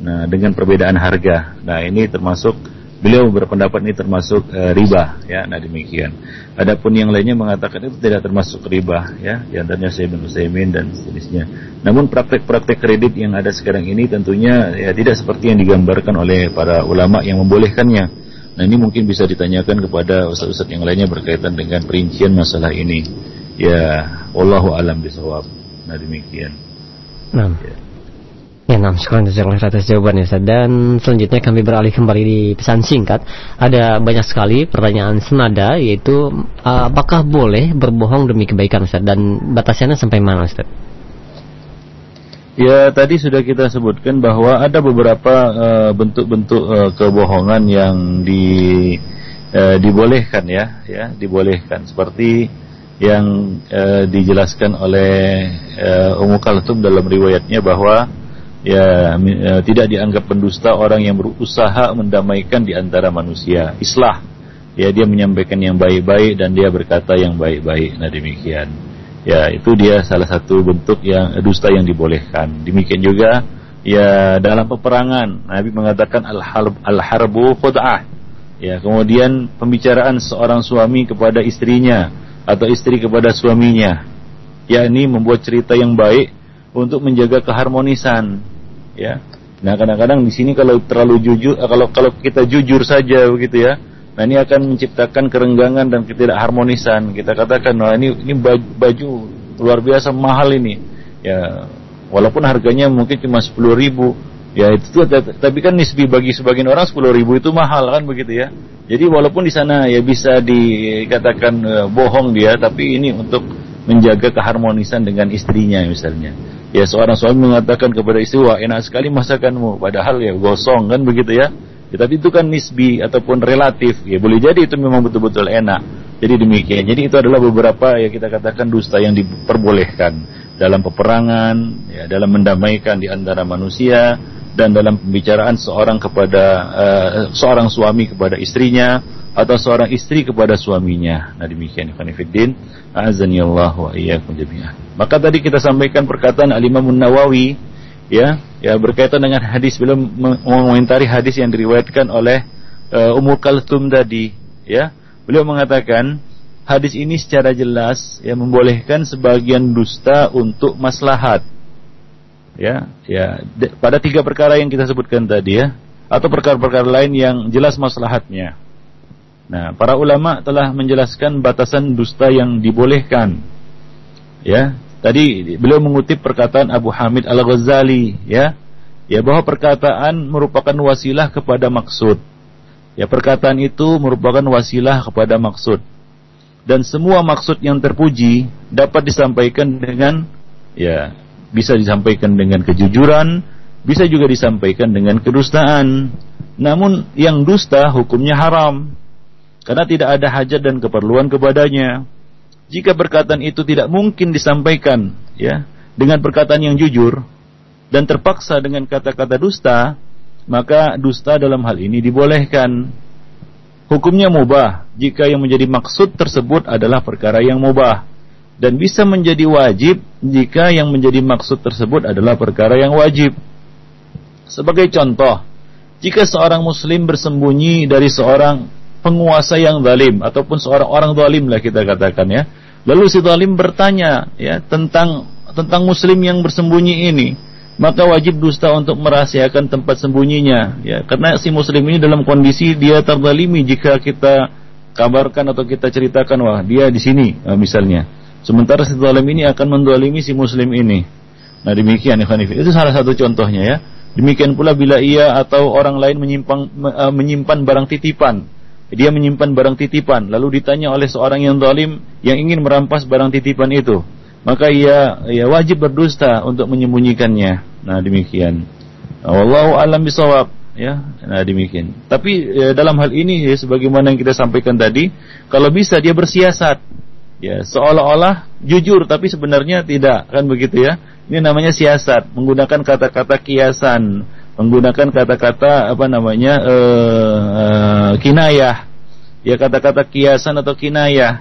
Nah, dengan perbedaan harga. Nah, ini termasuk beliau berpendapat ini termasuk e, riba ya. Nah, demikian. Adapun yang lainnya mengatakan itu tidak termasuk riba ya. Di antaranya Syekh bin Utsaimin dan sejenisnya. Namun praktek-praktek kredit yang ada sekarang ini tentunya ya tidak seperti yang digambarkan oleh para ulama yang membolehkannya. Nah, ini mungkin bisa ditanyakan kepada ustaz-ustaz yang lainnya berkaitan dengan perincian masalah ini. Ya, wallahu alam bisawab. Nah, demikian. Nah. Ya. Ya, nah, sekarang jazakallah atas jawabannya Ustaz. Dan selanjutnya kami beralih kembali di pesan singkat. Ada banyak sekali pertanyaan senada yaitu uh, apakah boleh berbohong demi kebaikan Ustaz dan batasnya sampai mana Ustaz? Ya, tadi sudah kita sebutkan bahwa ada beberapa uh, bentuk-bentuk uh, uh, kebohongan yang di uh, dibolehkan ya, ya, dibolehkan seperti yang uh, dijelaskan oleh uh, Ummu Kaltum dalam riwayatnya bahwa ya, ya tidak dianggap pendusta orang yang berusaha mendamaikan di antara manusia. Islah. Ya dia menyampaikan yang baik-baik dan dia berkata yang baik-baik. Nah demikian. Ya itu dia salah satu bentuk yang dusta yang dibolehkan. Demikian juga ya dalam peperangan Nabi mengatakan al-harb al-harbu khud'ah. Ya, kemudian pembicaraan seorang suami kepada istrinya atau istri kepada suaminya yakni membuat cerita yang baik untuk menjaga keharmonisan ya. Nah kadang-kadang di sini kalau terlalu jujur eh, kalau kalau kita jujur saja begitu ya nah ini akan menciptakan kerenggangan dan ketidakharmonisan. Kita katakan nah ini ini baju, baju luar biasa mahal ini. Ya walaupun harganya mungkin cuma sepuluh ribu ya itu tapi kan nisbi bagi sebagian orang sepuluh ribu itu mahal kan begitu ya. Jadi walaupun di sana ya bisa dikatakan uh, bohong dia tapi ini untuk menjaga keharmonisan dengan istrinya misalnya Ya seorang suami mengatakan kepada istri, wah enak sekali masakanmu. Padahal ya gosong kan begitu ya. ya tapi itu kan nisbi ataupun relatif. Ya boleh jadi itu memang betul-betul enak. Jadi demikian. Jadi itu adalah beberapa ya kita katakan dusta yang diperbolehkan dalam peperangan, ya, dalam mendamaikan di antara manusia dan dalam pembicaraan seorang kepada uh, seorang suami kepada istrinya atau seorang istri kepada suaminya. Nah demikian Ikhwanifiddin. Azani Allah wa iyyakum jami'an. Maka tadi kita sampaikan perkataan Al-Imam Nawawi ya, ya berkaitan dengan hadis belum mengomentari hadis yang diriwayatkan oleh uh, Ummu Kalthum tadi, ya. Beliau mengatakan hadis ini secara jelas ya membolehkan sebagian dusta untuk maslahat. Ya, ya pada tiga perkara yang kita sebutkan tadi ya, atau perkara-perkara lain yang jelas maslahatnya. Nah, para ulama telah menjelaskan batasan dusta yang dibolehkan. Ya, tadi beliau mengutip perkataan Abu Hamid Al-Ghazali, ya. Ya, bahwa perkataan merupakan wasilah kepada maksud. Ya, perkataan itu merupakan wasilah kepada maksud. Dan semua maksud yang terpuji dapat disampaikan dengan ya, bisa disampaikan dengan kejujuran, bisa juga disampaikan dengan kedustaan. Namun yang dusta hukumnya haram karena tidak ada hajat dan keperluan kepadanya. Jika perkataan itu tidak mungkin disampaikan ya dengan perkataan yang jujur dan terpaksa dengan kata-kata dusta, maka dusta dalam hal ini dibolehkan. Hukumnya mubah jika yang menjadi maksud tersebut adalah perkara yang mubah dan bisa menjadi wajib jika yang menjadi maksud tersebut adalah perkara yang wajib. Sebagai contoh, jika seorang muslim bersembunyi dari seorang penguasa yang zalim ataupun seorang orang zalim lah kita katakan ya. Lalu si zalim bertanya ya tentang tentang muslim yang bersembunyi ini, maka wajib dusta untuk merahasiakan tempat sembunyinya ya karena si muslim ini dalam kondisi dia terzalimi jika kita kabarkan atau kita ceritakan wah dia di sini misalnya. Sementara si zalim ini akan mendolimi si muslim ini. Nah demikian Ikhwan Itu salah satu contohnya ya. Demikian pula bila ia atau orang lain menyimpang, uh, menyimpan barang titipan. Dia menyimpan barang titipan, lalu ditanya oleh seorang yang zalim yang ingin merampas barang titipan itu. Maka ia, ia wajib berdusta untuk menyembunyikannya. Nah demikian. Wallahu alam bisawab ya nah demikian. Tapi ya, dalam hal ini ya, sebagaimana yang kita sampaikan tadi kalau bisa dia bersiasat. Ya seolah-olah jujur tapi sebenarnya tidak. Kan begitu ya? Ini namanya siasat, menggunakan kata-kata kiasan, menggunakan kata-kata apa namanya uh, uh, kinayah, ya kata-kata kiasan atau kinayah.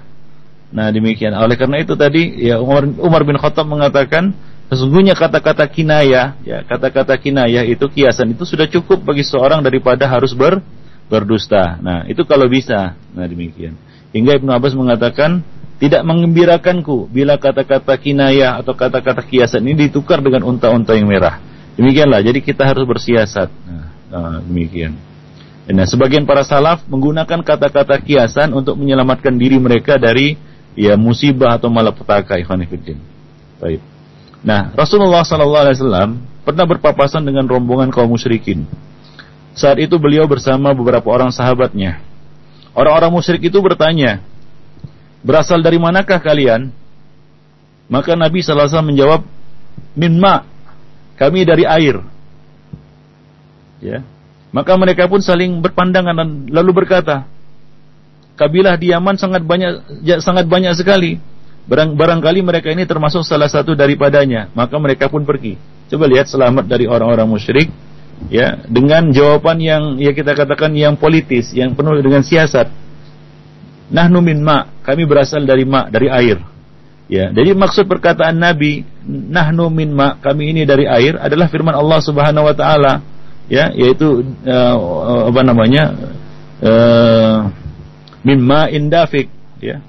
Nah demikian. Oleh karena itu tadi ya Umar, Umar bin Khattab mengatakan sesungguhnya kata-kata kinayah, ya kata-kata kinayah itu kiasan itu sudah cukup bagi seorang daripada harus ber berdusta. Nah itu kalau bisa. Nah demikian. Hingga Ibnu Abbas mengatakan tidak mengembirakanku bila kata-kata kinayah atau kata-kata kiasan ini ditukar dengan unta-unta yang merah. Demikianlah, jadi kita harus bersiasat. Nah, nah, demikian. Nah, sebagian para salaf menggunakan kata-kata kiasan untuk menyelamatkan diri mereka dari ya musibah atau malapetaka ikhwan Baik. Nah, Rasulullah sallallahu alaihi wasallam pernah berpapasan dengan rombongan kaum musyrikin. Saat itu beliau bersama beberapa orang sahabatnya. Orang-orang musyrik itu bertanya, berasal dari manakah kalian? Maka Nabi SAW menjawab, min ma, kami dari air. Ya. Maka mereka pun saling berpandangan dan lalu berkata, kabilah di Yaman sangat banyak sangat banyak sekali. Barang, barangkali mereka ini termasuk salah satu daripadanya. Maka mereka pun pergi. Coba lihat selamat dari orang-orang musyrik ya dengan jawaban yang ya kita katakan yang politis, yang penuh dengan siasat. Nahnu min ma, kami berasal dari ma, dari air. Ya, jadi maksud perkataan Nabi nahnu min ma, kami ini dari air adalah firman Allah Subhanahu wa taala, ya, yaitu uh, apa namanya? Uh, min ma indafik, ya.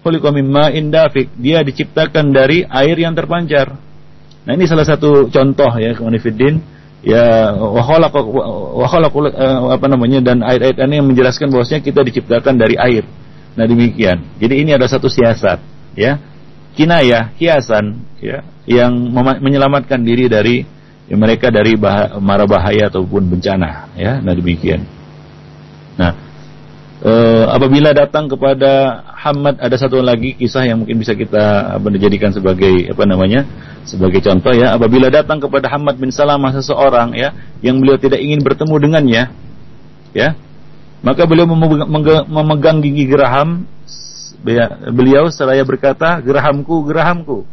Khuliqa min ma indafik, dia diciptakan dari air yang terpancar. Nah, ini salah satu contoh ya, Kemunifiddin ya waholak waholak eh, apa namanya dan ayat-ayat ini yang menjelaskan bahwasanya kita diciptakan dari air. Nah demikian. Jadi ini ada satu siasat, ya, kinayah, kiasan, ya, yang menyelamatkan diri dari ya, mereka dari bah mara bahaya ataupun bencana, ya. Nah demikian. Nah, e, apabila datang kepada Hamad ada satu lagi kisah yang mungkin bisa kita menjadikan sebagai apa namanya sebagai contoh ya, apabila datang kepada Hamad bin Salamah seseorang ya, yang beliau tidak ingin bertemu dengannya, ya, maka beliau memegang gigi geraham, beliau seraya berkata, gerahamku, gerahamku.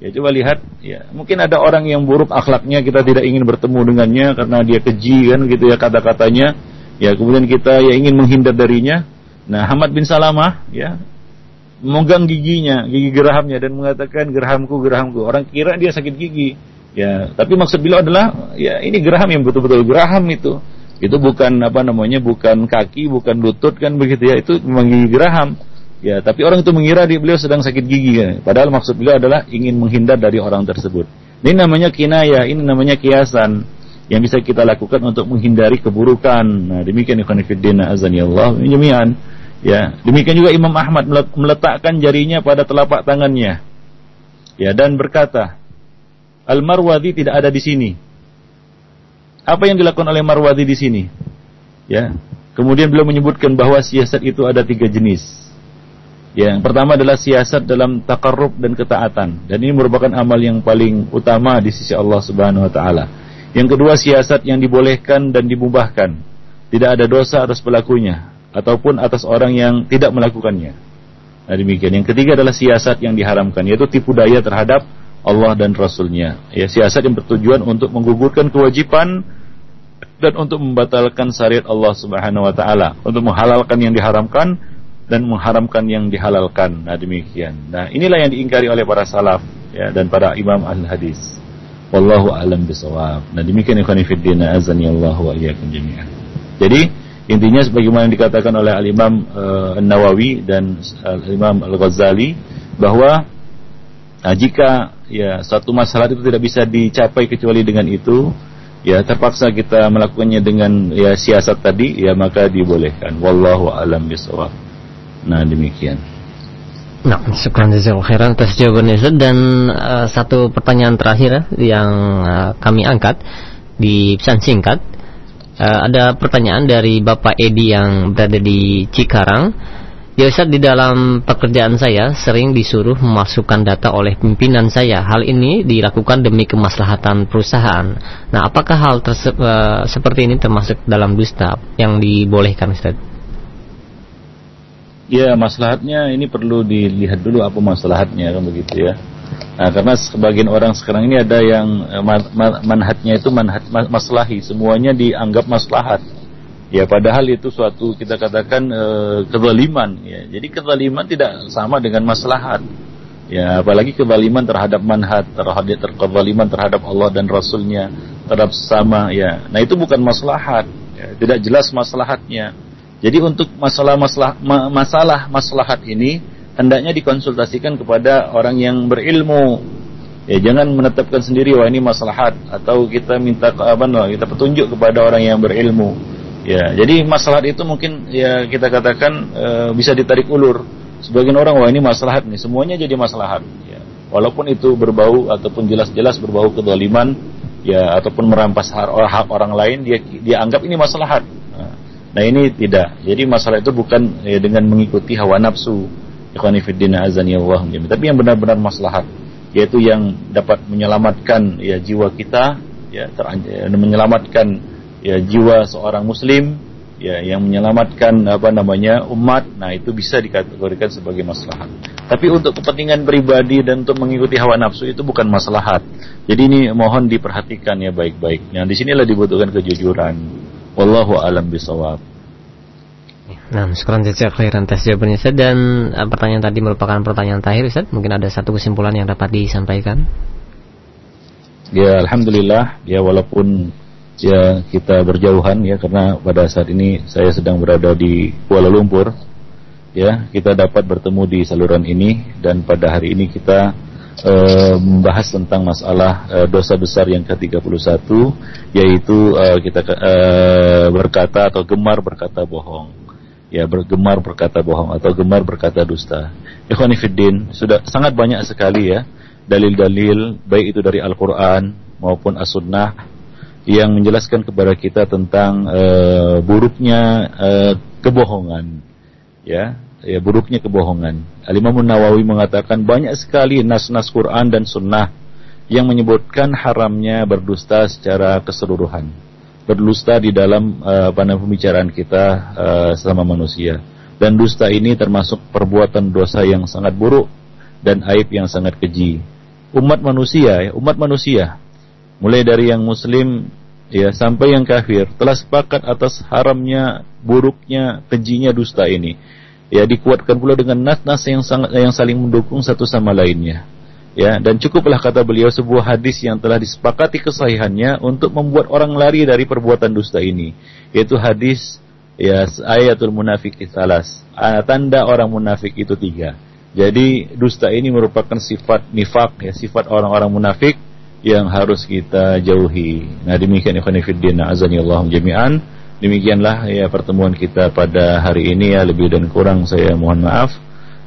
Ya coba lihat, ya mungkin ada orang yang buruk akhlaknya kita tidak ingin bertemu dengannya karena dia keji kan gitu ya kata-katanya. Ya kemudian kita ya ingin menghindar darinya. Nah Hamad bin Salamah ya memegang giginya, gigi gerahamnya dan mengatakan gerahamku, gerahamku. Orang kira dia sakit gigi. Ya, tapi maksud beliau adalah ya ini geraham yang betul-betul geraham itu. Itu bukan apa namanya, bukan kaki, bukan lutut kan begitu ya. Itu memang gigi geraham. Ya, tapi orang itu mengira di beliau sedang sakit gigi kan. Padahal maksud beliau adalah ingin menghindar dari orang tersebut. Ini namanya kinaya, ini namanya kiasan yang bisa kita lakukan untuk menghindari keburukan. Nah, demikian ikhwan fillah azan ya Allah jami'an. Ya, demikian juga Imam Ahmad meletakkan jarinya pada telapak tangannya. Ya, dan berkata, Al-Marwazi tidak ada di sini. Apa yang dilakukan oleh Marwazi di sini? Ya. Kemudian beliau menyebutkan bahwa siasat itu ada tiga jenis. Ya, yang pertama adalah siasat dalam takarrub dan ketaatan. Dan ini merupakan amal yang paling utama di sisi Allah Subhanahu wa taala. Yang kedua siasat yang dibolehkan dan dimubahkan. Tidak ada dosa atas pelakunya ataupun atas orang yang tidak melakukannya. Nah demikian. Yang ketiga adalah siasat yang diharamkan yaitu tipu daya terhadap Allah dan Rasulnya. Ya siasat yang bertujuan untuk menggugurkan kewajiban dan untuk membatalkan syariat Allah Subhanahu wa taala, untuk menghalalkan yang diharamkan dan mengharamkan yang dihalalkan. Nah, demikian. Nah, inilah yang diingkari oleh para salaf ya dan para imam ahli hadis. Wallahu a'lam bisawab. Nah, demikian ikhwan fillah azani Allah wa iyyakum jami'an. Jadi, intinya sebagaimana yang dikatakan oleh Al-Imam uh, An-Nawawi dan Al-Imam Al-Ghazali bahwa nah, jika ya satu masalah itu tidak bisa dicapai kecuali dengan itu, ya terpaksa kita melakukannya dengan ya siasat tadi, ya maka dibolehkan. Wallahu a'lam bisawab. Nah demikian. Nah, syukran jazakallahu khairan atas jawabannya dan uh, satu pertanyaan terakhir yang uh, kami angkat di pesan singkat. Uh, ada pertanyaan dari Bapak Edi yang berada di Cikarang. Ya Ustaz, di dalam pekerjaan saya sering disuruh memasukkan data oleh pimpinan saya. Hal ini dilakukan demi kemaslahatan perusahaan. Nah, apakah hal uh, seperti ini termasuk dalam dusta yang dibolehkan Ustaz? Ya maslahatnya ini perlu dilihat dulu apa maslahatnya kan begitu ya. Nah, karena sebagian orang sekarang ini ada yang eh, manhatnya itu manhat maslahi, semuanya dianggap maslahat. Ya padahal itu suatu kita katakan e, kezaliman ya. Jadi kezaliman tidak sama dengan maslahat. Ya apalagi kezaliman terhadap manhat, terhadap kezaliman terhadap Allah dan Rasulnya, terhadap sama ya. Nah itu bukan maslahat, ya. tidak jelas maslahatnya. Jadi untuk masalah-masalah masalah maslahat ini hendaknya dikonsultasikan kepada orang yang berilmu. Ya jangan menetapkan sendiri wah ini maslahat atau kita minta apa kita petunjuk kepada orang yang berilmu. Ya, jadi maslahat itu mungkin ya kita katakan e, bisa ditarik ulur. Sebagian orang wah ini maslahat nih, semuanya jadi maslahat. Ya. Walaupun itu berbau ataupun jelas-jelas berbau kezaliman ya ataupun merampas hak orang lain dia dia anggap ini maslahat. Nah ini tidak. Jadi masalah itu bukan ya, dengan mengikuti hawa nafsu. Tapi yang benar-benar maslahat. Yaitu yang dapat menyelamatkan ya jiwa kita. Ya, ter, menyelamatkan ya jiwa seorang muslim. Ya, yang menyelamatkan apa namanya umat. Nah itu bisa dikategorikan sebagai maslahat. Tapi untuk kepentingan pribadi dan untuk mengikuti hawa nafsu itu bukan maslahat. Jadi ini mohon diperhatikan ya baik-baik. Nah di sinilah dibutuhkan kejujuran. Wallahu alam bisawab. Nah, sekarang jazak khairan tes jawabannya Ustaz dan uh, pertanyaan tadi merupakan pertanyaan terakhir Ustaz. Mungkin ada satu kesimpulan yang dapat disampaikan. Ya, alhamdulillah ya walaupun ya kita berjauhan ya karena pada saat ini saya sedang berada di Kuala Lumpur ya, kita dapat bertemu di saluran ini dan pada hari ini kita uh, membahas tentang masalah uh, dosa besar yang ke-31 yaitu uh, kita uh, berkata atau gemar berkata bohong. Ya, bergemar berkata bohong atau gemar berkata dusta. Ikhwan fillah, sudah sangat banyak sekali ya dalil-dalil baik itu dari Al-Qur'an maupun As-Sunnah yang menjelaskan kepada kita tentang uh, buruknya uh, kebohongan. Ya, ya buruknya kebohongan. Al-Imam Nawawi mengatakan banyak sekali nas-nas Quran dan sunnah yang menyebutkan haramnya berdusta secara keseluruhan. Berdusta di dalam uh, pembicaraan kita uh, selama manusia. Dan dusta ini termasuk perbuatan dosa yang sangat buruk dan aib yang sangat keji. Umat manusia, ya, umat manusia, mulai dari yang muslim ya sampai yang kafir telah sepakat atas haramnya, buruknya, kejinya dusta ini ya dikuatkan pula dengan nas-nas yang sangat yang saling mendukung satu sama lainnya. Ya dan cukuplah kata beliau sebuah hadis yang telah disepakati kesahihannya untuk membuat orang lari dari perbuatan dusta ini. Yaitu hadis ya ayatul munafik salas tanda orang munafik itu tiga. Jadi dusta ini merupakan sifat nifak ya sifat orang-orang munafik yang harus kita jauhi. Nah demikian ikhwan fillah azani Allah jami'an Demikianlah ya pertemuan kita pada hari ini ya lebih dan kurang saya mohon maaf.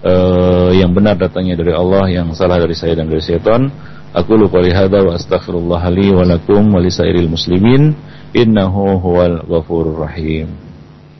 Uh, yang benar datangnya dari Allah, yang salah dari saya dan dari syaitan. Aku lupa lihada wa astaghfirullah li wa lakum wa lisairil muslimin innahu huwal ghafurur rahim.